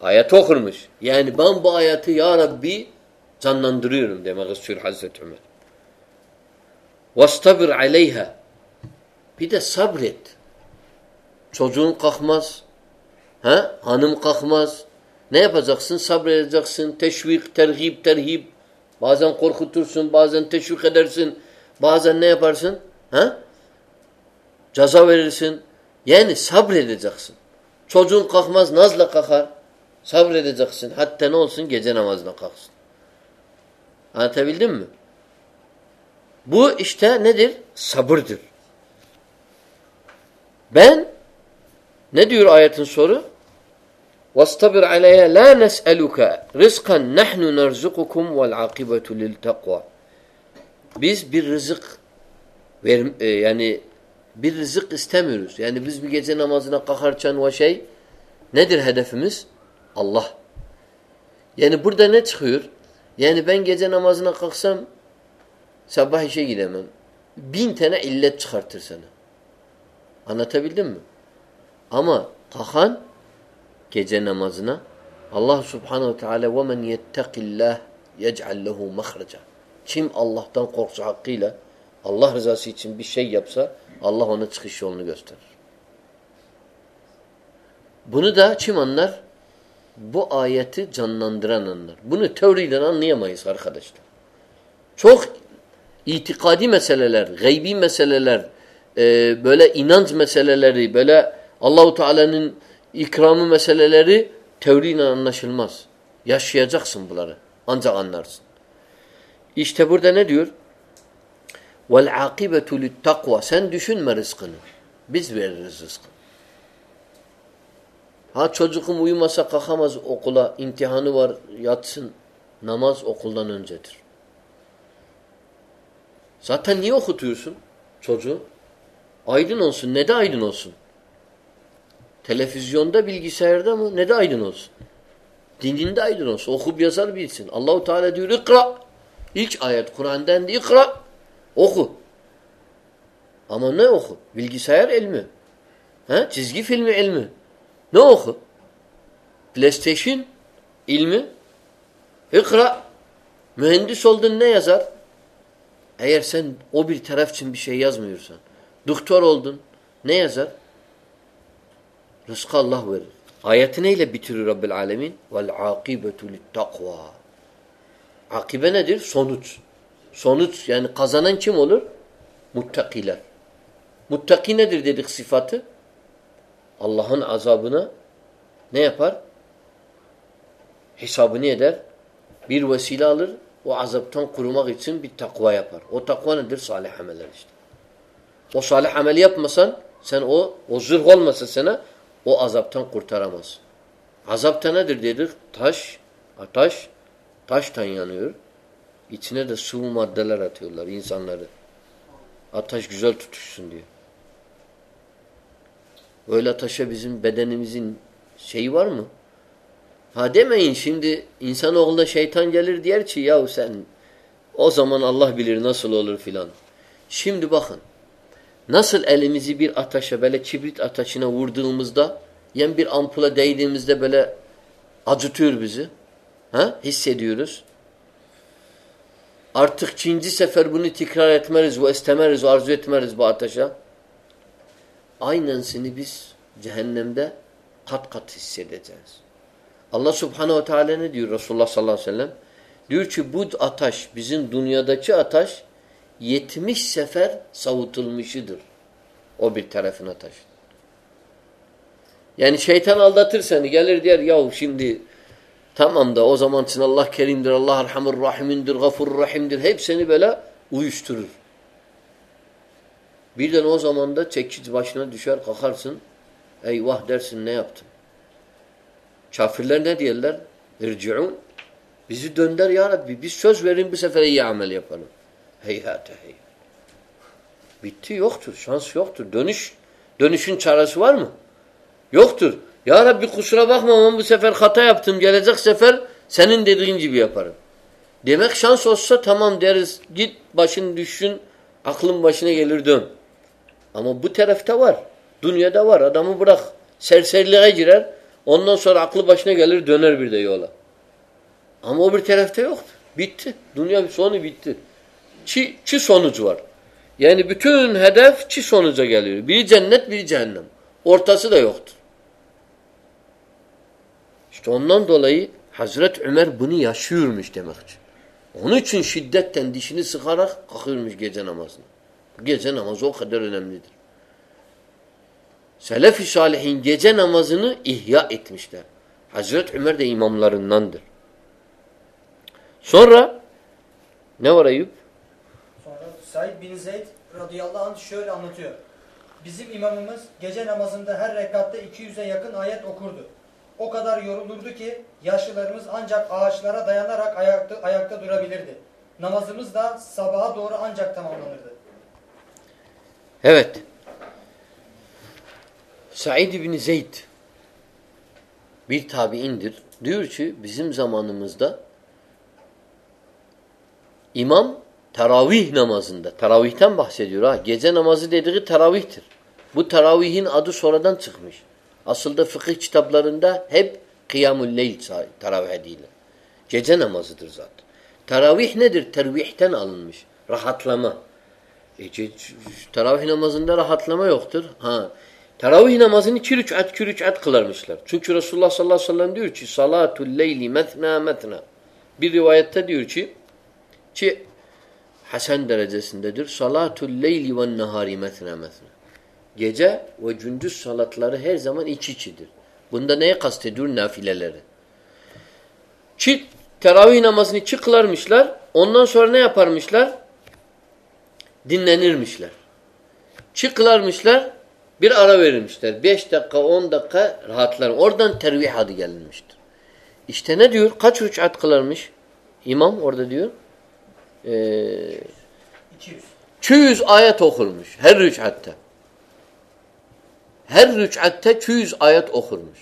Ayet okurmuş. Yani ben bu ayeti ya Rabbi canlandırıyorum demek istiyor Hazreti Ömer. وَاسْتَبِرْ عَلَيْهَا Bir de sabret. Çocuğun kalkmaz. Ha? Hanım kalkmaz. Ne yapacaksın? Sabredeceksin. Teşvik, terhib, terhib. Bazen korkutursun, bazen teşvik edersin. Bazen ne yaparsın? Ha? Caza verirsin. Yani sabredeceksin. Çocuğun kalkmaz, nazla kalkar. Sabredeceksin. Hatta ne olsun? Gece namazına kalksın. Anlatabildim mi? Bu işte nedir? Sabırdır. Ben ne diyor ayetin soru? وَاسْتَبِرْ عَلَيَا لَا نَسْأَلُكَ رِزْقًا نَحْنُ نَرْزُقُكُمْ وَالْعَاقِبَةُ لِلْتَقْوَى Biz bir rızık ver, e, yani bir rızık istemiyoruz. Yani biz bir gece namazına kalkarken o şey nedir hedefimiz? Allah. Yani burada ne çıkıyor? Yani ben gece namazına kalksam sabah işe gidemem. Bin tane illet çıkartır sana. Anlatabildim mi? Ama kalkan gece namazına Allah subhanehu teala وَمَنْ يَتَّقِ اللّٰهِ يَجْعَلْ لَهُ مَخْرَجًا Kim Allah'tan korksa hakkıyla Allah rızası için bir şey yapsa Allah ona çıkış yolunu gösterir. Bunu da kim anlar? Bu ayeti canlandıran anlar. Bunu teoriden anlayamayız arkadaşlar. Çok itikadi meseleler, gaybi meseleler, e, böyle inanç meseleleri, böyle Allahu Teala'nın ikramı meseleleri teoriyle anlaşılmaz. Yaşayacaksın bunları. Ancak anlarsın. İşte burada ne diyor? Vel akibetu takva. Sen düşünme rızkını. Biz veririz rızkını. Ha çocuğum uyumasa kalkamaz okula, imtihanı var, yatsın. Namaz okuldan öncedir. Zaten niye okutuyorsun çocuğu? Aydın olsun. Ne de aydın olsun? Televizyonda, bilgisayarda mı? Ne de aydın olsun? Dininde aydın olsun. Okup yazar bilsin. Allahu Teala diyor ikra. İlk ayet Kur'an'dan ikra. Oku. Ama ne oku? Bilgisayar ilmi. Ha? Çizgi filmi ilmi. Ne oku? PlayStation ilmi. İkra. Mühendis oldun ne yazar? Eğer sen o bir taraf için bir şey yazmıyorsan, doktor oldun ne yazar? Rızkı Allah verir. Ayeti neyle bitirir Rabbil Alemin? Vel akibetu takva. Akibe nedir? Sonuç. Sonuç yani kazanan kim olur? Muttakiler. Muttaki nedir dedik sıfatı? Allah'ın azabına ne yapar? Hesabını eder. Bir vesile alır. O azaptan kurumak için bir takva yapar. O takva nedir? Salih ameller işte. O salih ameli yapmasan sen o, o zırh olmasa sana o azaptan kurtaramaz. Azapta nedir dedik? Taş, taş, taştan yanıyor. İçine de sıvı maddeler atıyorlar insanları. Ateş güzel tutuşsun diyor. Öyle ateşe bizim bedenimizin şeyi var mı? Ha demeyin şimdi insanoğluna şeytan gelir diyer ki yahu sen o zaman Allah bilir nasıl olur filan. Şimdi bakın nasıl elimizi bir ateşe böyle kibrit ateşine vurduğumuzda yani bir ampula değdiğimizde böyle acıtıyor bizi. Ha? Hissediyoruz. Artık ikinci sefer bunu tekrar etmeriz ve istemeriz, arzu etmeriz bu ateşe. Aynısını biz cehennemde kat kat hissedeceğiz. Allah subhanehu ve teala ne diyor Resulullah sallallahu aleyhi ve sellem? Diyor ki bu ateş, bizim dünyadaki ateş 70 sefer savutulmuşudur. O bir tarafın ateş. Yani şeytan aldatır seni. Gelir der yahu şimdi tamam da o zaman için Allah kerimdir, Allah erhamur rahimindir, gafur rahimdir. Hep seni böyle uyuşturur. Birden o zaman da çekiç başına düşer kalkarsın. Eyvah dersin ne yaptın? Kafirler ne diyorlar? İrci'un. Bizi dönder ya Rabbi. Biz söz verin bir sefer iyi amel yapalım. Heyhate hey. Bitti yoktur. Şans yoktur. Dönüş dönüşün çaresi var mı? Yoktur. Ya Rabbi kusura bakma ama bu sefer hata yaptım. Gelecek sefer senin dediğin gibi yaparım. Demek şans olsa tamam deriz. Git başın düşsün. Aklın başına gelir dön. Ama bu tarafta var. Dünyada var. Adamı bırak. Serseriliğe girer. Ondan sonra aklı başına gelir döner bir de yola. Ama o bir tarafta yoktu. Bitti. Dünya sonu bitti. Çi, çi sonucu var. Yani bütün hedef çi sonuca geliyor. Biri cennet, biri cehennem. Ortası da yoktur. İşte ondan dolayı Hazret Ömer bunu yaşıyormuş demektir. Onun için şiddetten dişini sıkarak kalkıyormuş gece namazına. Gece namazı o kadar önemlidir. Selef-i Salihin gece namazını ihya etmişler. Hazret Ömer de imamlarındandır. Sonra ne var Eyüp? Sonra Said bin Zeyd radıyallahu anh şöyle anlatıyor. Bizim imamımız gece namazında her rekatta 200'e yakın ayet okurdu. O kadar yorulurdu ki yaşlılarımız ancak ağaçlara dayanarak ayakta, ayakta durabilirdi. Namazımız da sabaha doğru ancak tamamlanırdı. Evet. Said bin Zeyd bir tabiindir. Diyor ki bizim zamanımızda imam teravih namazında, teravihten bahsediyor ha. Gece namazı dediği teravihtir. Bu teravihin adı sonradan çıkmış. Aslında fıkıh kitaplarında hep kıyamul leyl teravih edilir. Gece namazıdır zaten. Teravih nedir? Tervihten alınmış. Rahatlama. E, teravih namazında rahatlama yoktur. Ha. Teravih namazını iki rükat, iki rükat kılarmışlar. Çünkü Resulullah sallallahu aleyhi ve sellem diyor ki salatul leyli metna metna. Bir rivayette diyor ki ki Hasan derecesindedir. Salatul leyli ve nehari metna metna. Gece ve gündüz salatları her zaman iç içidir. Bunda neye kastediyor? Nafileleri. Çi, teravih namazını çi kılarmışlar. Ondan sonra ne yaparmışlar? Dinlenirmişler. Çi kılarmışlar. Bir ara verilmişler. Beş dakika, on dakika rahatlar. Oradan tervih adı gelinmiştir. İşte ne diyor? Kaç rükat kılarmış? İmam orada diyor. Ee, 200. 200 ayet okurmuş. Her rükatta. Her rükatta 200 ayet okurmuş.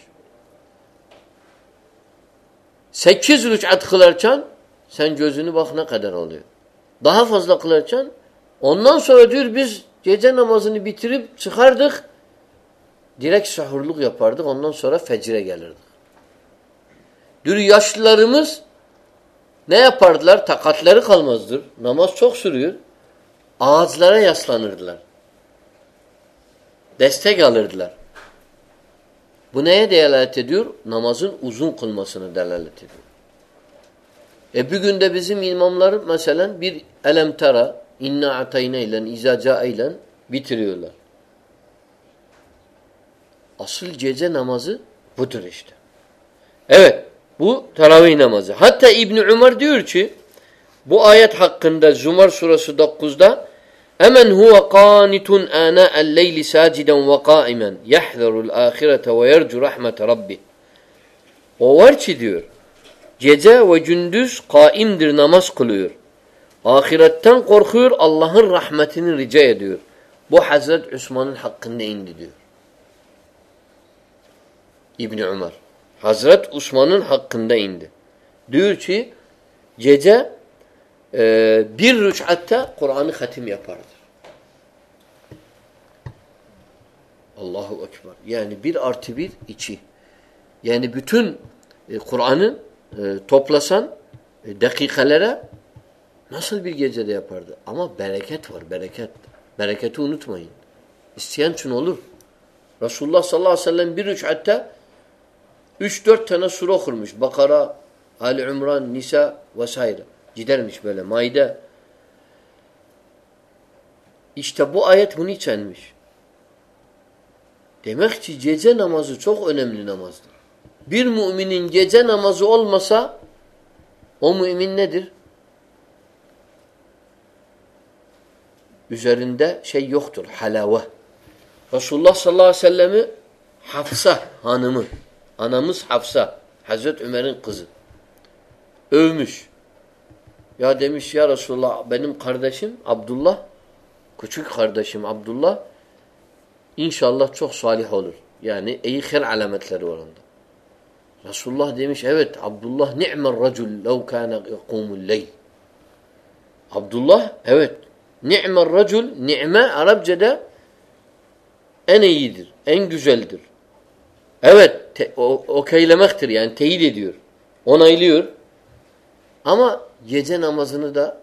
8 rükat kılarken sen gözünü bak ne kadar oluyor. Daha fazla kılarken ondan sonra diyor biz gece namazını bitirip çıkardık. Direkt sahurluk yapardık. Ondan sonra fecire gelirdik. Diyor yaşlılarımız ne yapardılar? Takatları kalmazdır. Namaz çok sürüyor. Ağaçlara yaslanırdılar. Destek alırdılar. Bu neye delalet ediyor? Namazın uzun kılmasını delalet ediyor. E bir günde bizim imamlar mesela bir elemtara, inna atayna ile, izaca ile bitiriyorlar. Asıl gece namazı budur işte. Evet. Bu teravih namazı. Hatta İbni Umar diyor ki bu ayet hakkında Zumar suresi 9'da Emen huve qanitun ana'el leyli saciden ve qaimen yahzarul ahirete ve yercu rahmete rabbi. O var ki diyor gece ve gündüz kaimdir namaz kılıyor. Ahiretten korkuyor Allah'ın rahmetini rica ediyor. Bu Hazret Osman'ın hakkında indi diyor. İbni Umar. Hazret Osman'ın hakkında indi. Diyor ki gece e, bir rüçhatta Kur'an'ı hatim yapardır. Allahu Ekber. Yani bir artı bir içi. Yani bütün e, Kur'an'ı e, toplasan e, dakikalere nasıl bir gecede yapardı? Ama bereket var, bereket. Bereketi unutmayın. İsteyen için olur. Resulullah sallallahu aleyhi ve sellem bir Üç dört tane sure okurmuş. Bakara, Ali İmran, Nisa vesaire. Gidermiş böyle. Maide. İşte bu ayet bunu içenmiş. Demek ki gece namazı çok önemli namazdır. Bir müminin gece namazı olmasa o mümin nedir? üzerinde şey yoktur. Halave. Resulullah sallallahu aleyhi ve sellemi Hafsa hanımı. Anamız Hafsa. Hazreti Ömer'in kızı. Övmüş. Ya demiş ya Resulullah benim kardeşim Abdullah küçük kardeşim Abdullah inşallah çok salih olur. Yani iyi her alametleri var onda. Resulullah demiş evet Abdullah ni'mer racul lev kâne yakumul leyl. Abdullah evet ni'mer racul ni'me Arapçada en iyidir, en güzeldir. Evet o, okeylemektir yani teyit ediyor. Onaylıyor. Ama gece namazını da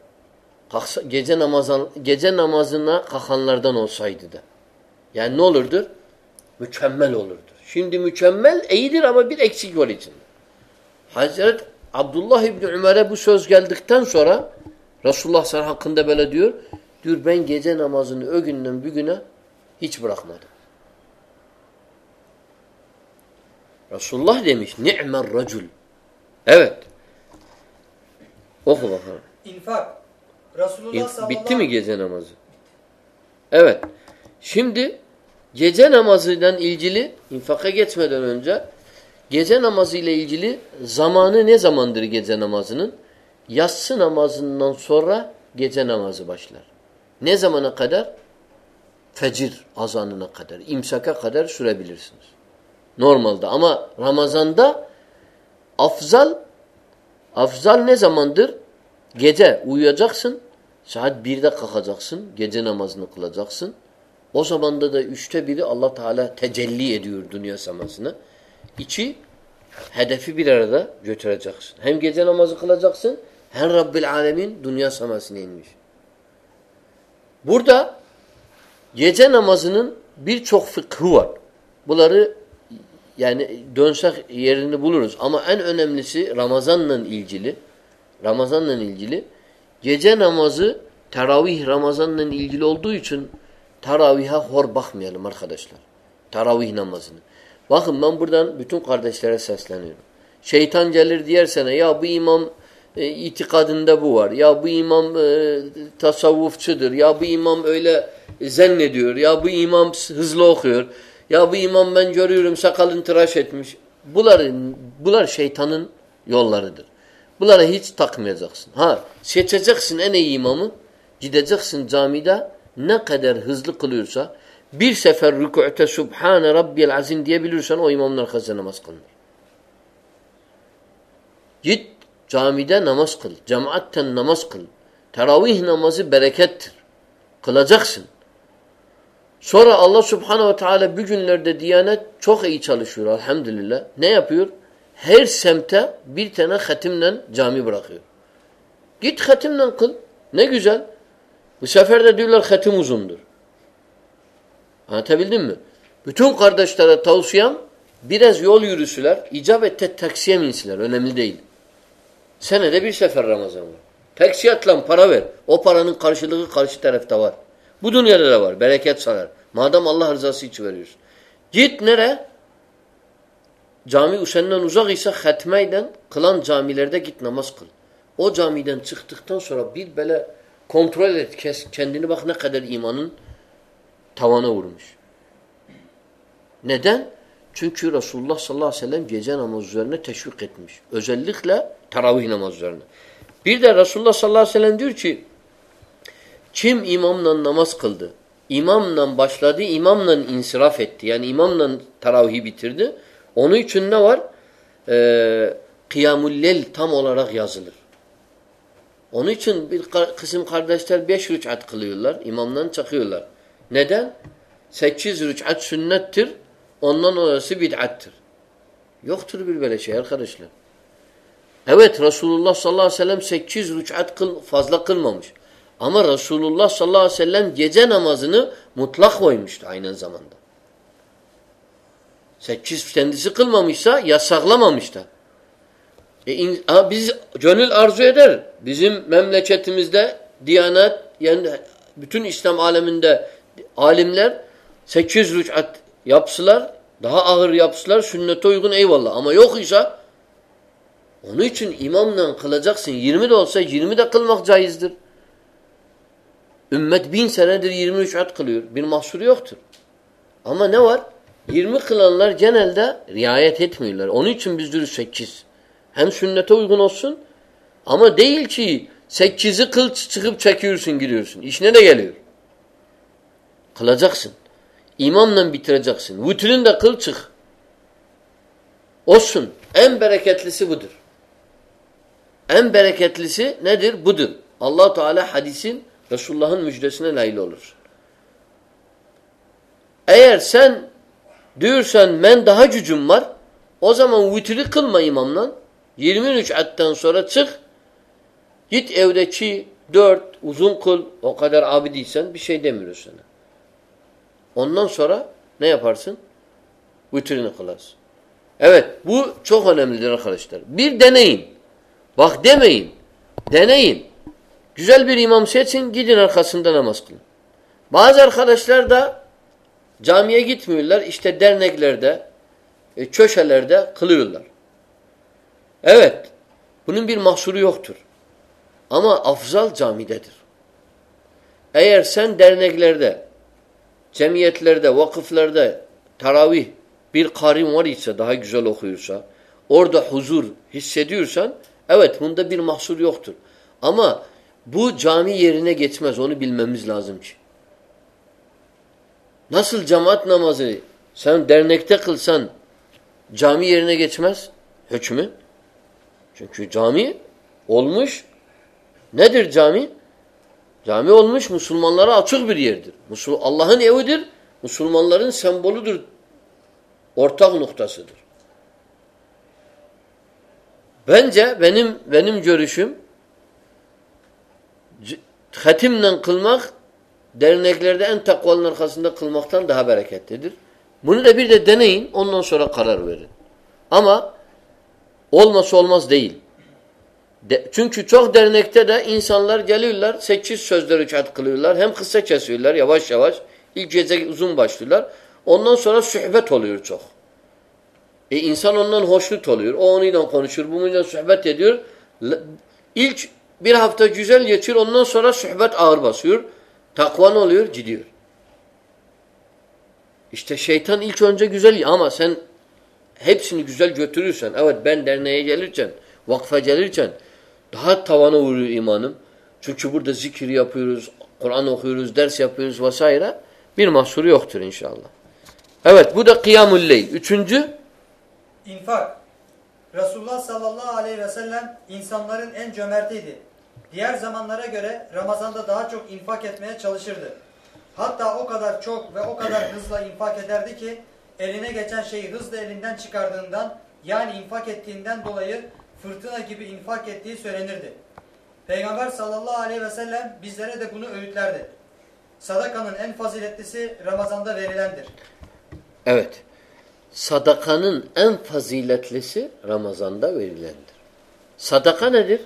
gece namazan, gece namazına kalkanlardan olsaydı da. Yani ne olurdur? Mükemmel olurdur. Şimdi mükemmel iyidir ama bir eksik var içinde. Hazret Abdullah İbni Ömer'e bu söz geldikten sonra Resulullah sallallahu hakkında böyle diyor. Diyor ben gece namazını o günden bugüne hiç bırakmadım. Resulullah demiş ni'mer racul. Evet. Oku bakalım. İnfak. Resulullah İn- sallallahu Bitti mi gece namazı? Evet. Şimdi gece namazıyla ilgili infaka geçmeden önce gece namazı ile ilgili zamanı ne zamandır gece namazının? Yatsı namazından sonra gece namazı başlar. Ne zamana kadar? Fecir azanına kadar, imsaka kadar sürebilirsiniz. Normalde ama Ramazan'da afzal afzal ne zamandır? Gece uyuyacaksın, saat 1'de kalkacaksın, gece namazını kılacaksın. O zamanda da üçte biri Allah Teala tecelli ediyor dünya semasına. İçi hedefi bir arada götüreceksin. Hem gece namazı kılacaksın, hem Rabbil Alemin dünya semasına inmiş. Burada gece namazının birçok fıkhı var. Bunları yani dönsek yerini buluruz. Ama en önemlisi Ramazan'la ilgili Ramazan'la ilgili gece namazı teravih Ramazan'la ilgili olduğu için teravihe hor bakmayalım arkadaşlar. Teravih namazını. Bakın ben buradan bütün kardeşlere sesleniyorum. Şeytan gelir diyer sana ya bu imam e, itikadında bu var. Ya bu imam e, tasavvufçudur. Ya bu imam öyle zannediyor. Ya bu imam hızlı okuyor. Ya bu imam ben görüyorum sakalını tıraş etmiş. Bunların, bunlar şeytanın yollarıdır. Bunlara hiç takmayacaksın. Ha seçeceksin en iyi imamı. Gideceksin camide ne kadar hızlı kılıyorsa bir sefer rükû'te Subhane Rabbiyel Azim diyebilirsen o imamın arkasında namaz kılınır. Git camide namaz kıl. Cemaatten namaz kıl. Teravih namazı berekettir. Kılacaksın. Sonra Allah Subhanahu ve Teala bu günlerde Diyanet çok iyi çalışıyor elhamdülillah. Ne yapıyor? Her semte bir tane hatimle cami bırakıyor. Git hatimle kıl. Ne güzel. Bu sefer de diyorlar hatim uzundur. Anlatabildim mi? Bütün kardeşlere tavsiyem biraz yol yürüsüler, icap ette taksiye minsiler. Önemli değil. Senede bir sefer Ramazan var. Taksiye atlan para ver. O paranın karşılığı karşı tarafta var. Bu dünyada da var. Bereket sanar. Madem Allah rızası için veriyorsun. Git nere? Cami senden uzak ise hatmeyle kılan camilerde git namaz kıl. O camiden çıktıktan sonra bir böyle kontrol et kes, kendini bak ne kadar imanın tavana vurmuş. Neden? Çünkü Resulullah sallallahu aleyhi ve sellem gece namaz üzerine teşvik etmiş. Özellikle teravih namaz üzerine. Bir de Resulullah sallallahu aleyhi ve sellem diyor ki kim imamla namaz kıldı, imamla başladı, imamla insiraf etti. Yani imamla teravihi bitirdi. Onun için ne var? Ee, Kıyamul tam olarak yazılır. Onun için bir kısım kardeşler beş rüçat kılıyorlar. imamdan çakıyorlar. Neden? Sekiz rüçat sünnettir. Ondan orası bid'attir. Yoktur bir böyle şey arkadaşlar. Evet Resulullah sallallahu aleyhi ve sellem sekiz rüçat kıl, fazla kılmamış. Ama Resulullah sallallahu aleyhi ve sellem gece namazını mutlak koymuştu aynı zamanda. Sekiz kendisi kılmamışsa yasaklamamış. E, in, ha, biz gönül arzu eder. Bizim memleketimizde Diyanet yani bütün İslam aleminde alimler sekiz rüçat yapsılar, daha ağır yapsılar, sünnete uygun eyvallah. Ama yok ise onun için imamla kılacaksın. 20 de olsa 20 de kılmak caizdir. Ümmet bin senedir 23 at kılıyor. Bir mahsuru yoktur. Ama ne var? 20 kılanlar genelde riayet etmiyorlar. Onun için biz diyoruz 8. Hem sünnete uygun olsun ama değil ki 8'i kıl çıkıp çekiyorsun giriyorsun. İş ne de geliyor? Kılacaksın. İmamla bitireceksin. Vütürün de kıl çık. Olsun. En bereketlisi budur. En bereketlisi nedir? Budur. allah Teala hadisin Resulullah'ın müjdesine nail olur. Eğer sen diyorsan ben daha gücüm var o zaman vitri kılma imamla 23 atten sonra çık git evdeki dört uzun kıl o kadar abidiysen bir şey demiyor sana. Ondan sonra ne yaparsın? Vitrini kılarsın. Evet bu çok önemlidir arkadaşlar. Bir deneyin. Bak demeyin. Deneyin. Güzel bir imam seçin gidin arkasında namaz kılın. Bazı arkadaşlar da camiye gitmiyorlar. işte derneklerde, e, köşelerde kılıyorlar. Evet. Bunun bir mahsuru yoktur. Ama afzal camidedir. Eğer sen derneklerde, cemiyetlerde, vakıflarda taravih bir karim var ise daha güzel okuyorsa, orada huzur hissediyorsan evet bunda bir mahsur yoktur. Ama bu cami yerine geçmez. Onu bilmemiz lazım ki. Nasıl cemaat namazı sen dernekte kılsan cami yerine geçmez hükmü. Çünkü cami olmuş. Nedir cami? Cami olmuş Müslümanlara açık bir yerdir. Allah'ın evidir. Müslümanların sembolüdür. Ortak noktasıdır. Bence benim benim görüşüm hatimle kılmak derneklerde en takvalının arkasında kılmaktan daha bereketlidir. Bunu da bir de deneyin ondan sonra karar verin. Ama olması olmaz değil. De, çünkü çok dernekte de insanlar geliyorlar, sekiz sözler üç kılıyorlar. Hem kısa kesiyorlar yavaş yavaş. İlk gece uzun başlıyorlar. Ondan sonra sohbet oluyor çok. E insan ondan hoşnut oluyor. O onunla konuşur, bu onunla sohbet ediyor. İlk bir hafta güzel geçir, ondan sonra sohbet ağır basıyor. Takva ne oluyor? Gidiyor. İşte şeytan ilk önce güzel ama sen hepsini güzel götürürsen, evet ben derneğe gelirken, vakfa gelirken daha tavana vuruyor imanım. Çünkü burada zikir yapıyoruz, Kur'an okuyoruz, ders yapıyoruz vesaire. Bir mahsuru yoktur inşallah. Evet bu da kıyamul leyl. Üçüncü? İnfak. Resulullah sallallahu aleyhi ve sellem insanların en cömertiydi. Diğer zamanlara göre Ramazan'da daha çok infak etmeye çalışırdı. Hatta o kadar çok ve o kadar hızla infak ederdi ki eline geçen şeyi hızla elinden çıkardığından yani infak ettiğinden dolayı fırtına gibi infak ettiği söylenirdi. Peygamber sallallahu aleyhi ve sellem bizlere de bunu öğütlerdi. Sadakanın en faziletlisi Ramazan'da verilendir. Evet. Sadakanın en faziletlisi Ramazan'da verilendir. Sadaka nedir?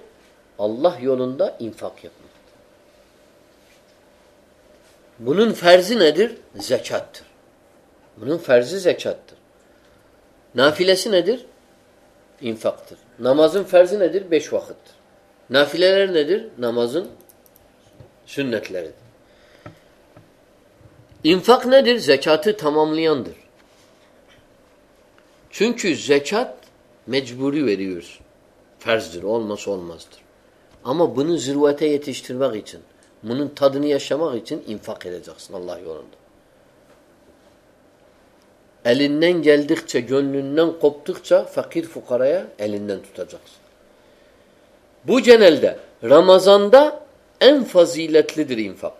Allah yolunda infak yapmak. Bunun ferzi nedir? Zekattır. Bunun ferzi zekattır. Nafilesi nedir? İnfaktır. Namazın ferzi nedir? Beş vakittir. Nafileler nedir? Namazın sünnetleridir. İnfak nedir? Zekatı tamamlayandır. Çünkü zekat mecburi veriyoruz. Ferzdir, olması olmazdır. Ama bunu zirvete yetiştirmek için, bunun tadını yaşamak için infak edeceksin Allah yolunda. Elinden geldikçe, gönlünden koptukça fakir fukaraya elinden tutacaksın. Bu genelde Ramazan'da en faziletlidir infak.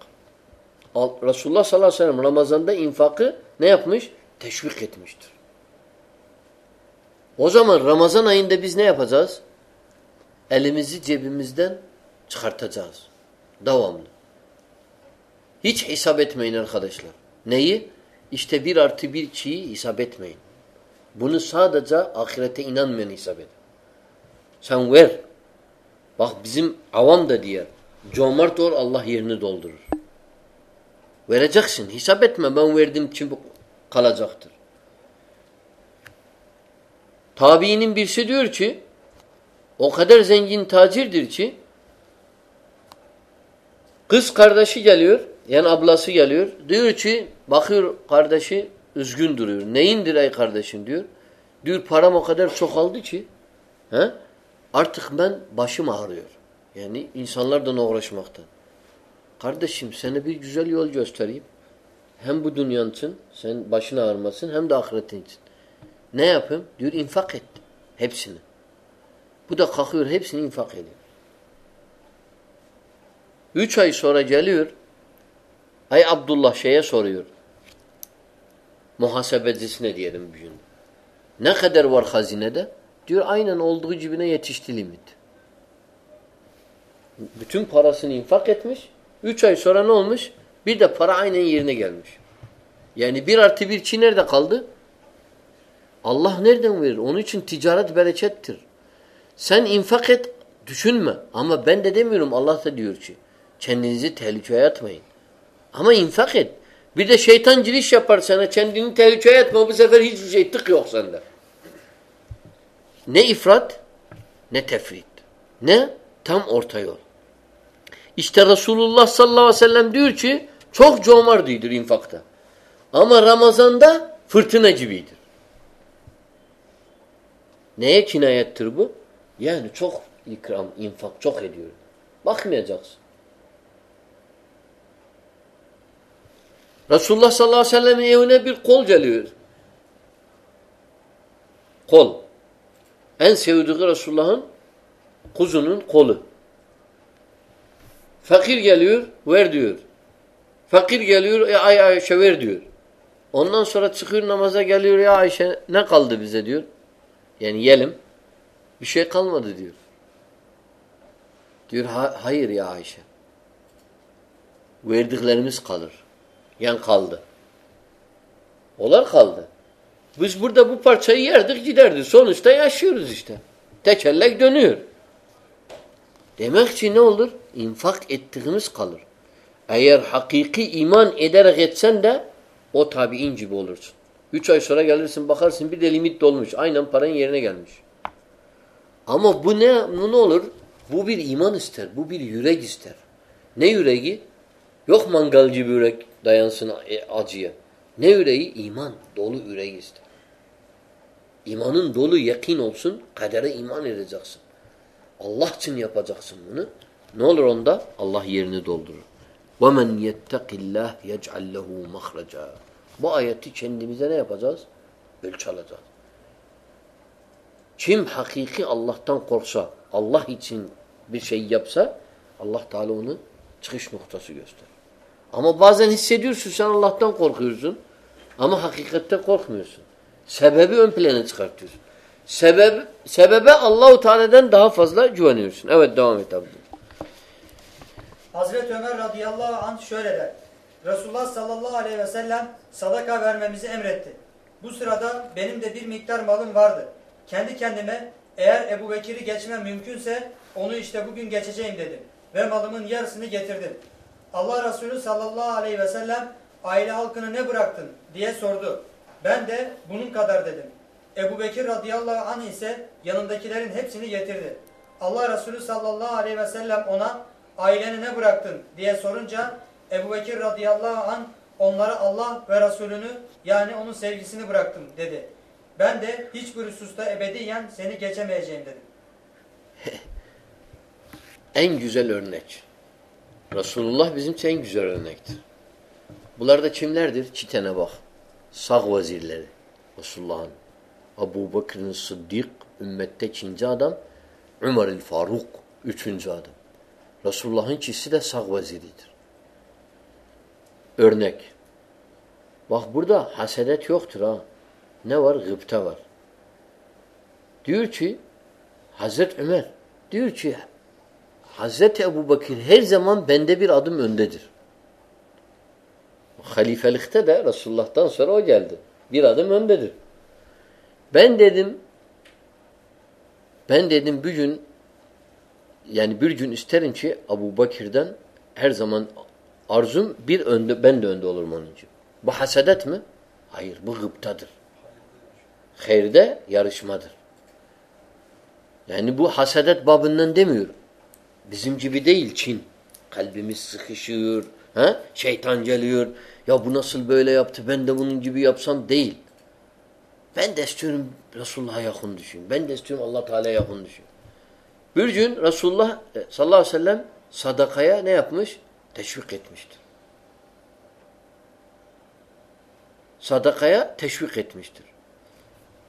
Resulullah sallallahu aleyhi ve sellem Ramazan'da infakı ne yapmış? Teşvik etmiştir. O zaman Ramazan ayında biz ne yapacağız? Elimizi cebimizden çıkartacağız. Devamlı. Hiç hesap etmeyin arkadaşlar. Neyi? İşte bir artı bir çiği hesap etmeyin. Bunu sadece ahirete inanmayan hesap edin. Sen ver. Bak bizim avam da diyor. Cömert ol Allah yerini doldurur. Vereceksin. Hesap etme ben verdim kim kalacaktır. Tabiinin birisi diyor ki o kadar zengin tacirdir ki Kız kardeşi geliyor. Yani ablası geliyor. Diyor ki bakıyor kardeşi üzgün duruyor. Neyindir ey kardeşim diyor. Diyor param o kadar çok aldı ki he? artık ben başım ağrıyor. Yani insanlardan uğraşmaktan. Kardeşim sana bir güzel yol göstereyim. Hem bu dünyan için sen başın ağrımasın hem de ahiretin için. Ne yapayım? Diyor infak et. Hepsini. Bu da kalkıyor hepsini infak ediyor. Üç ay sonra geliyor. Ay Abdullah şeye soruyor. Muhasebecisine diyelim bir gün. Ne kadar var hazinede? Diyor aynen olduğu cibine yetişti limit. Bütün parasını infak etmiş. Üç ay sonra ne olmuş? Bir de para aynen yerine gelmiş. Yani bir artı bir çi nerede kaldı? Allah nereden verir? Onun için ticaret berekettir. Sen infak et, düşünme. Ama ben de demiyorum Allah da diyor ki kendinizi tehlikeye atmayın. Ama infak et. Bir de şeytan giriş yapar sana kendini tehlikeye atma bu sefer hiçbir şey tık yok sende. Ne ifrat ne tefrit. Ne? Tam orta yol. İşte Resulullah sallallahu aleyhi ve sellem diyor ki çok cömertlidir infakta. Ama Ramazan'da fırtına gibidir. Neye kinayettir bu? Yani çok ikram, infak çok ediyor. Bakmayacaksın. Resulullah sallallahu aleyhi ve sellem'in evine bir kol geliyor. Kol. En sevdiği Resulullah'ın kuzunun kolu. Fakir geliyor, ver diyor. Fakir geliyor, e, ay Ayşe ver diyor. Ondan sonra çıkıyor namaza geliyor, ya Ayşe ne kaldı bize diyor. Yani yiyelim. Bir şey kalmadı diyor. Diyor ha hayır ya Ayşe. Verdiklerimiz kalır. Yan kaldı. Olar kaldı. Biz burada bu parçayı yerdik giderdik. Sonuçta yaşıyoruz işte. Tekerlek dönüyor. Demek ki ne olur? İnfak ettiğimiz kalır. Eğer hakiki iman ederek etsen de o tabi'in gibi olursun. Üç ay sonra gelirsin bakarsın bir de limit dolmuş. Aynen paranın yerine gelmiş. Ama bu ne, bu ne olur? Bu bir iman ister. Bu bir yürek ister. Ne yüreği? Yok mangal gibi yürek dayansın acıya. Ne yüreği? İman. Dolu yüreği ister. İmanın dolu yakin olsun. Kadere iman edeceksin. Allah için yapacaksın bunu. Ne olur onda? Allah yerini doldurur. وَمَنْ يَتَّقِ اللّٰهِ يَجْعَلْ لَهُ مَخْرَجًا Bu ayeti kendimize ne yapacağız? Ölçü alacağız. Kim hakiki Allah'tan korksa, Allah için bir şey yapsa, Allah Teala onu çıkış noktası gösterir. Ama bazen hissediyorsun sen Allah'tan korkuyorsun ama hakikatte korkmuyorsun. Sebebi ön plana çıkartıyorsun. Sebep, sebebe Allahu Teala'dan daha fazla güveniyorsun. Evet devam et abi. Hazreti Ömer radıyallahu anh şöyle der. Resulullah sallallahu aleyhi ve sellem sadaka vermemizi emretti. Bu sırada benim de bir miktar malım vardı. Kendi kendime eğer Ebu Bekir'i geçmem mümkünse onu işte bugün geçeceğim dedim. Ve malımın yarısını getirdim. Allah Resulü sallallahu aleyhi ve sellem aile halkını ne bıraktın diye sordu. Ben de bunun kadar dedim. Ebu Bekir radıyallahu anh ise yanındakilerin hepsini getirdi. Allah Resulü sallallahu aleyhi ve sellem ona aileni ne bıraktın diye sorunca Ebu Bekir radıyallahu anh onlara Allah ve Resulünü yani onun sevgisini bıraktım dedi. Ben de hiçbir hususta ebediyen seni geçemeyeceğim dedim. en güzel örnek. Resulullah bizim için en güzel örnektir. Bunlar da kimlerdir? Çitene bak. Sağ vazirleri. Resulullah'ın. Abu Bakır'ın Sıddık, ümmette ikinci adam. Ömer el Faruk, üçüncü adam. Resulullah'ın ikisi de sağ vaziridir. Örnek. Bak burada hasedet yoktur ha. Ne var? Gıpta var. Diyor ki Hazret Ömer diyor ki Hazreti Ebu Bakır her zaman bende bir adım öndedir. Halifelikte de Resulullah'tan sonra o geldi. Bir adım öndedir. Ben dedim ben dedim bir gün yani bir gün isterim ki Abu Bakir'den her zaman arzum bir önde ben de önde olurum onun için. Bu hasedet mi? Hayır bu gıptadır. Hayırda yarışmadır. Yani bu hasedet babından demiyorum. Bizim gibi değil Çin. Kalbimiz sıkışıyor. He? Şeytan geliyor. Ya bu nasıl böyle yaptı ben de bunun gibi yapsam değil. Ben de istiyorum Resulullah'a yakın düşün. Ben de istiyorum Allah Teala'ya yakın düşün. Bir gün Resulullah e, sallallahu aleyhi ve sellem sadakaya ne yapmış? Teşvik etmiştir. Sadakaya teşvik etmiştir.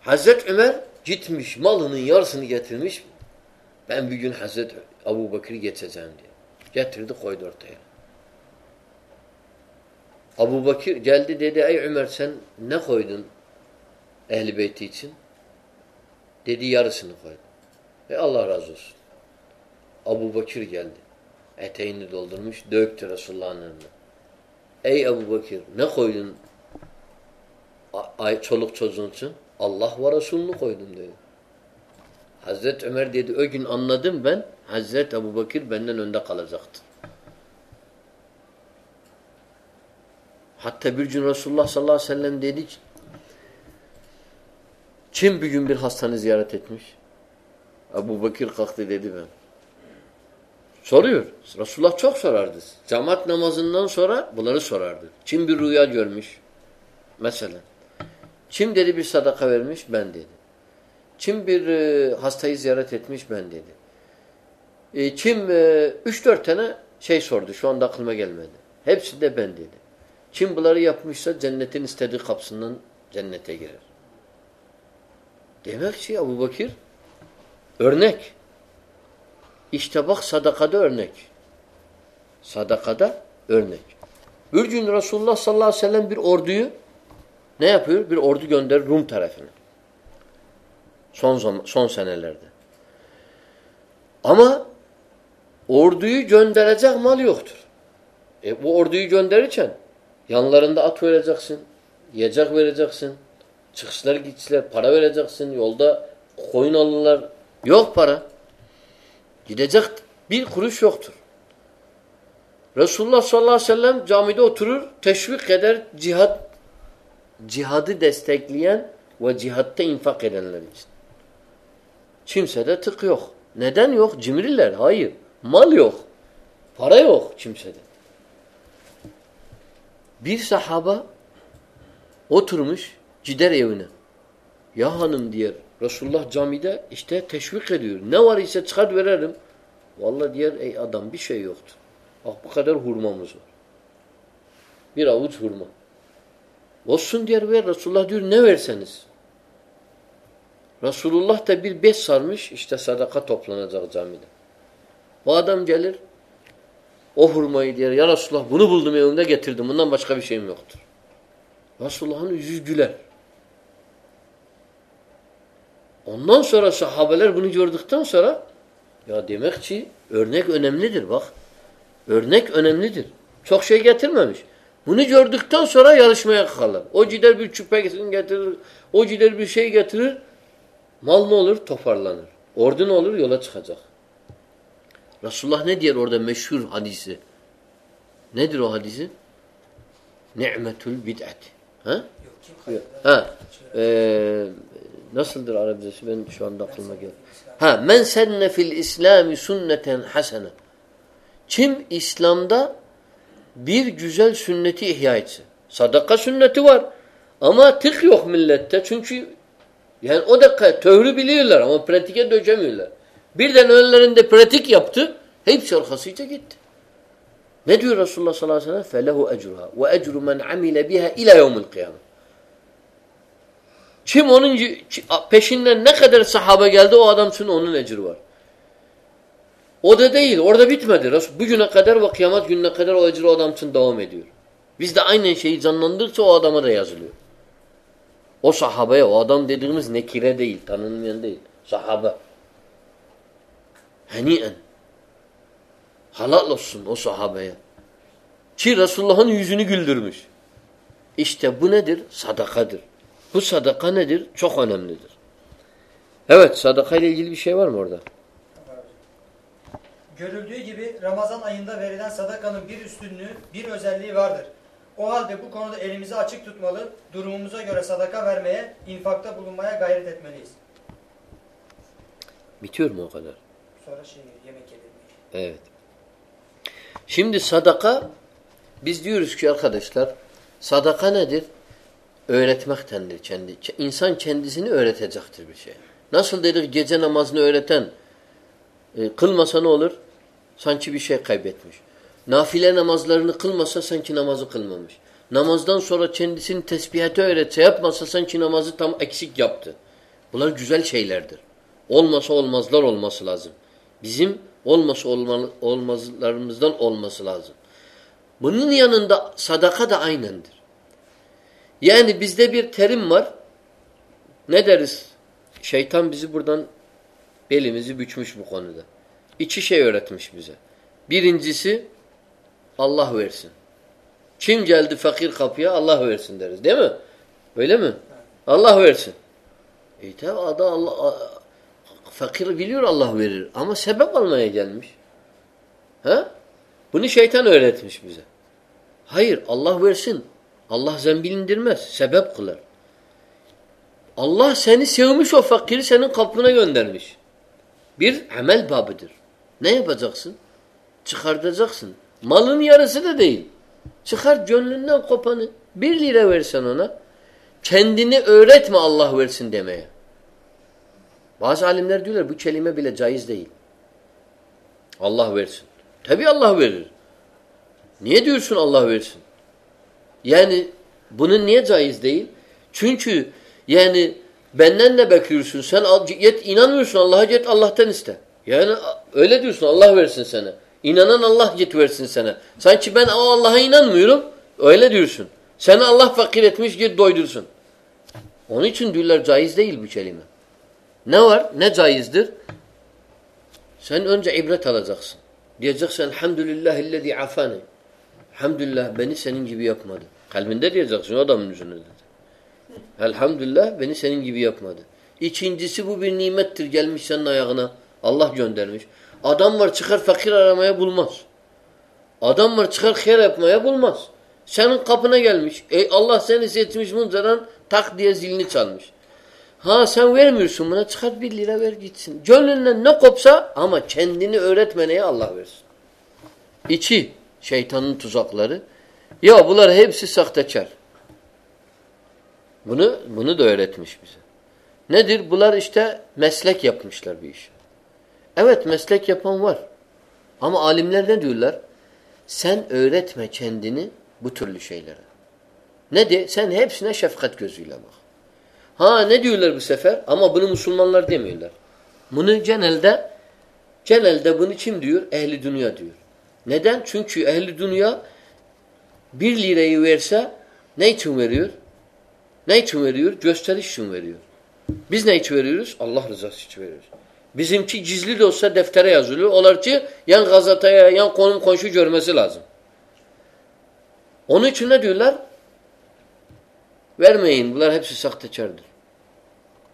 Hazret Ömer gitmiş malının yarısını getirmiş. Ben bir gün Hazret Abu Bakır'ı geçeceğim diye. Getirdi koydu ortaya. Abu Bakır geldi dedi ey Ömer sen ne koydun Ehl-i Beyti için? Dedi yarısını koydum. E Allah razı olsun. Abu Bakır geldi. Eteğini doldurmuş, döktü Resulullah'ın önüne. Ey Ebu Bakır ne koydun ay, çoluk çocuğun için? Allah ve Resulünü koydum dedi. Hazreti Ömer dedi o gün anladım ben Hazreti Ebu Bakır benden önde kalacaktı. Hatta bir gün Resulullah sallallahu aleyhi ve sellem dedi kim bir gün bir hastane ziyaret etmiş? Ebu Bakır kalktı dedi ben. Soruyor. Resulullah çok sorardı. Cemaat namazından sonra bunları sorardı. Kim bir rüya görmüş? Mesela. Kim dedi bir sadaka vermiş? Ben dedi. Kim bir e, hastayı ziyaret etmiş? Ben dedi. E, kim e, üç dört tane şey sordu. Şu anda aklıma gelmedi. Hepsi de ben dedi. Kim bunları yapmışsa cennetin istediği kapısından cennete girer. Demek ki Ebu Bakır örnek. İşte bak sadakada örnek. Sadakada örnek. Bir gün Resulullah sallallahu aleyhi ve sellem bir orduyu ne yapıyor? Bir ordu gönderir Rum tarafına. Son zaman, son senelerde. Ama orduyu gönderecek mal yoktur. E bu orduyu gönderirken yanlarında at vereceksin, yiyecek vereceksin, çıkışlar gitsinler, para vereceksin, yolda koyun alırlar. Yok para. Gidecek bir kuruş yoktur. Resulullah sallallahu aleyhi ve sellem camide oturur, teşvik eder cihat, cihadı destekleyen ve cihatta infak edenler için. Kimsede tık yok. Neden yok? Cimriler. Hayır. Mal yok. Para yok kimsede. Bir sahaba oturmuş gider evine. Ya hanım diyor. Resulullah camide işte teşvik ediyor. Ne var ise çıkart verelim. Vallahi diyor ey adam bir şey yoktu. Bak bu kadar hurmamız var. Bir avuç hurma. Olsun diyor ver. Resulullah diyor ne verseniz. Resulullah da bir bez sarmış işte sadaka toplanacak camide. Bu adam gelir o hurmayı diyor ya Resulullah bunu buldum evimde getirdim. Bundan başka bir şeyim yoktur. Resulullah'ın yüzü güler. Ondan sonra sahabeler bunu gördükten sonra ya demek ki örnek önemlidir bak. Örnek önemlidir. Çok şey getirmemiş. Bunu gördükten sonra yarışmaya kalır. O gider bir çüpe getirir. O gider bir şey getirir. Mal ne olur? Toparlanır. Ordu ne olur? Yola çıkacak. Resulullah ne diyor orada meşhur hadisi? Nedir o hadisi? Ni'metul bid'at. Ha? Ha. Ee, nasıldır Arapçası? Ben şu anda aklıma geldi. Ha, men senne fil İslami sünneten hasene. Kim İslam'da bir güzel sünneti ihya etse. Sadaka sünneti var. Ama tık yok millette. Çünkü yani o dakika töhrü biliyorlar ama pratike dökemiyorlar. Birden önlerinde pratik yaptı. Hepsi arkasıyla gitti. Ne diyor Resulullah sallallahu aleyhi ve sellem? فَلَهُ اَجْرُهَا وَاَجْرُ مَنْ عَمِلَ بِهَا اِلَى يَوْمِ الْقِيَامَةِ Kim onun peşinden ne kadar sahabe geldi o adam için onun ecri var. O da değil. Orada bitmedi. Bugüne kadar ve kıyamet gününe kadar o ecri adam için devam ediyor. Biz de aynen şeyi canlandırırsa o adama da yazılıyor. O sahabeye, o adam dediğimiz nekire değil, tanınmayan değil. Sahabe. Heniyen. Halal olsun o sahabeye. Ki Resulullah'ın yüzünü güldürmüş. İşte bu nedir? Sadakadır. Bu sadaka nedir? Çok önemlidir. Evet, sadaka ile ilgili bir şey var mı orada? Görüldüğü gibi Ramazan ayında verilen sadakanın bir üstünlüğü, bir özelliği vardır. O halde bu konuda elimizi açık tutmalı, durumumuza göre sadaka vermeye, infakta bulunmaya gayret etmeliyiz. Bitiyor mu o kadar? Sonra şey, yemek yedirmek. Evet. Şimdi sadaka biz diyoruz ki arkadaşlar sadaka nedir? Öğretmektendir kendi. İnsan kendisini öğretecektir bir şey. Nasıl dedik gece namazını öğreten e, kılmasa ne olur? Sanki bir şey kaybetmiş. Nafile namazlarını kılmasa sanki namazı kılmamış. Namazdan sonra kendisini tesbihate öğretse yapmasa sanki namazı tam eksik yaptı. Bunlar güzel şeylerdir. Olmasa olmazlar olması lazım. Bizim olması olmazlarımızdan olması lazım. Bunun yanında sadaka da aynendir. Yani bizde bir terim var. Ne deriz? Şeytan bizi buradan belimizi bükmüş bu konuda. İki şey öğretmiş bize. Birincisi Allah versin. Kim geldi fakir kapıya Allah versin deriz değil mi? Öyle mi? Allah versin. E tabi adam Allah fakir biliyor Allah verir ama sebep almaya gelmiş. Ha? Bunu şeytan öğretmiş bize. Hayır Allah versin. Allah zembil indirmez. Sebep kılar. Allah seni sevmiş o fakiri senin kapına göndermiş. Bir amel babıdır. Ne yapacaksın? Çıkartacaksın. Malın yarısı da değil. Çıkar gönlünden kopanı. Bir lira versen ona. Kendini öğretme Allah versin demeye. Bazı alimler diyorlar bu kelime bile caiz değil. Allah versin. Tabi Allah verir. Niye diyorsun Allah versin? Yani bunun niye caiz değil? Çünkü yani benden ne bekliyorsun? Sen yet, inanmıyorsun Allah'a git Allah'tan iste. Yani öyle diyorsun Allah versin sana. İnanan Allah git versin sana. Sanki ben o Allah'a inanmıyorum. Öyle diyorsun. Seni Allah fakir etmiş git doydursun. Onun için diyorlar caiz değil bu kelime. Ne var? Ne caizdir? Sen önce ibret alacaksın. Diyeceksin elhamdülillahillezî afani. Elhamdülillah beni senin gibi yapmadı. Kalbinde diyeceksin o adamın yüzüne dedi. Elhamdülillah beni senin gibi yapmadı. İkincisi bu bir nimettir gelmiş senin ayağına. Allah göndermiş. Adam var çıkar fakir aramaya bulmaz. Adam var çıkar hayır yapmaya bulmaz. Senin kapına gelmiş. Ey Allah seni seçmiş munzaran tak diye zilini çalmış. Ha sen vermiyorsun buna çıkart bir lira ver gitsin. Gönlünden ne kopsa ama kendini öğretmeneye Allah versin. İçi şeytanın tuzakları. Ya bunlar hepsi sahtekar. Bunu bunu da öğretmiş bize. Nedir? Bunlar işte meslek yapmışlar bir iş. Evet meslek yapan var. Ama alimler ne diyorlar? Sen öğretme kendini bu türlü şeylere. Ne de? Sen hepsine şefkat gözüyle bak. Ha ne diyorlar bu sefer? Ama bunu Müslümanlar demiyorlar. Bunu genelde genelde bunu kim diyor? Ehli dünya diyor. Neden? Çünkü ehli dünya bir lirayı verse ne için veriyor? Ne için veriyor? Gösteriş için veriyor. Biz ne için veriyoruz? Allah rızası için veriyoruz. Bizimki gizli de olsa deftere yazılıyor. Onlar ki yan gazeteye, yan konum komşu görmesi lazım. Onun için ne diyorlar? Vermeyin. Bunlar hepsi sahtekardır.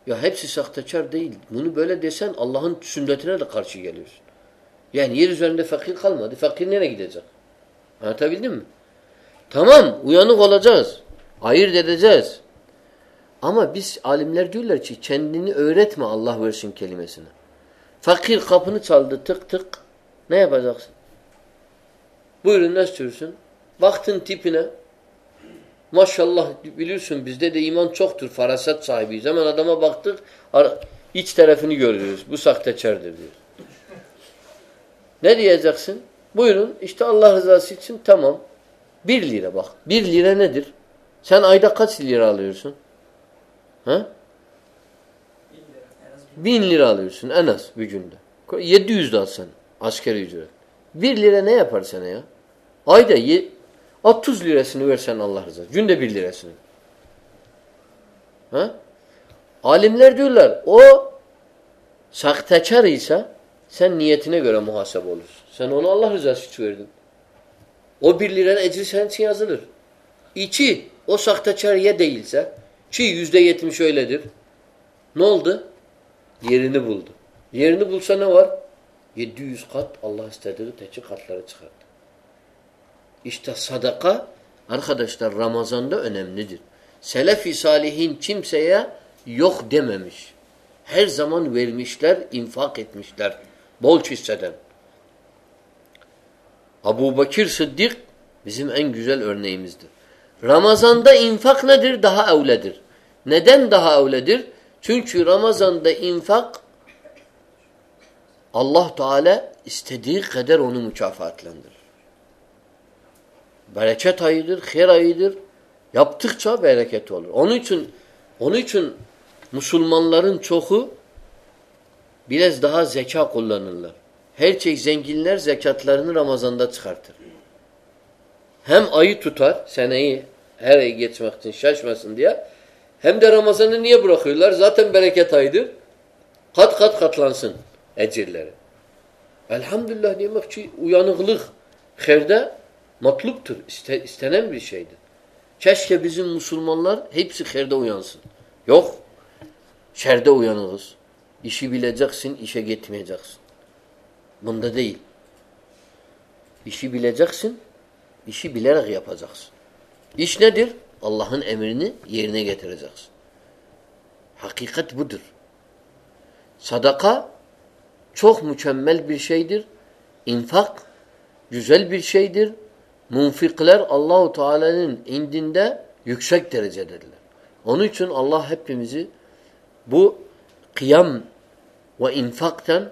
Ya hepsi sahtekar değil. Bunu böyle desen Allah'ın sünnetine de karşı geliyorsun. Yani yer üzerinde fakir kalmadı. Fakir nereye gidecek? Anlatabildim mi? Tamam uyanık olacağız. Ayırt edeceğiz. Ama biz alimler diyorlar ki kendini öğretme Allah versin kelimesini. Fakir kapını çaldı tık tık. Ne yapacaksın? Buyurun ne istiyorsun? Baktın tipine. Maşallah biliyorsun bizde de iman çoktur. Faraset sahibiyiz. Hemen adama baktık iç tarafını görüyoruz. Bu sahtekardır diyor. Ne diyeceksin? Buyurun işte Allah rızası için tamam. Bir lira bak. Bir lira nedir? Sen ayda kaç lira alıyorsun? Ha? Bin lira alıyorsun en az bir günde. 700 de alsan askeri ücret. Bir lira ne yapar sana ya? Ayda 30 lirasını versen Allah rızası. Günde bir lirasını. Ha? Alimler diyorlar o sahtekar ise sen niyetine göre muhasebe olursun. Sen onu Allah rızası için verdin. O bir liranın ecri senin için yazılır. İçi o sahtekar ya değilse ki yüzde yetmiş öyledir. Ne oldu? Yerini buldu. Yerini bulsa ne var? 700 kat Allah istediği teki katları çıkardı. İşte sadaka arkadaşlar Ramazan'da önemlidir. Selefi salihin kimseye yok dememiş. Her zaman vermişler, infak etmişler. Bol hisseden. Abu Bakır Sıddık bizim en güzel örneğimizdir. Ramazanda infak nedir? Daha evledir. Neden daha evledir? Çünkü Ramazanda infak Allah Teala istediği kadar onu mükafatlandırır. Bereket ayıdır, hayır ayıdır. Yaptıkça bereket olur. Onun için onun için Müslümanların çoğu biraz daha zeka kullanırlar. Her şey zenginler zekatlarını Ramazan'da çıkartır. Hem ayı tutar, seneyi her ay geçmek için şaşmasın diye. Hem de Ramazan'ı niye bırakıyorlar? Zaten bereket ayıdır. Kat kat katlansın ecirleri. Elhamdülillah demek ki uyanıklık herde matluptur. İste, istenen bir şeydir. Keşke bizim Müslümanlar hepsi herde uyansın. Yok. Şerde uyanırız. İşi bileceksin, işe gitmeyeceksin. Bunda değil. İşi bileceksin, işi bilerek yapacaksın. İş nedir? Allah'ın emrini yerine getireceksin. Hakikat budur. Sadaka çok mükemmel bir şeydir. İnfak güzel bir şeydir. Munfikler Allahu Teala'nın indinde yüksek derecededirler. Onun için Allah hepimizi bu kıyam ve infaktan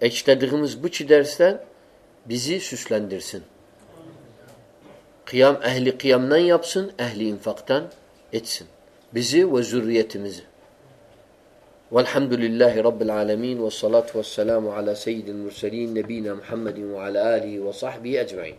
eşlediğimiz bu çi dersten bizi süslendirsin. Kıyam ehli kıyamdan yapsın, ehli infaktan etsin. Bizi ve zürriyetimizi. Velhamdülillahi Rabbil alemin ve salatu ve selamu ala seyyidil murselin nebina Muhammedin ve ala alihi ve sahbihi ecmain.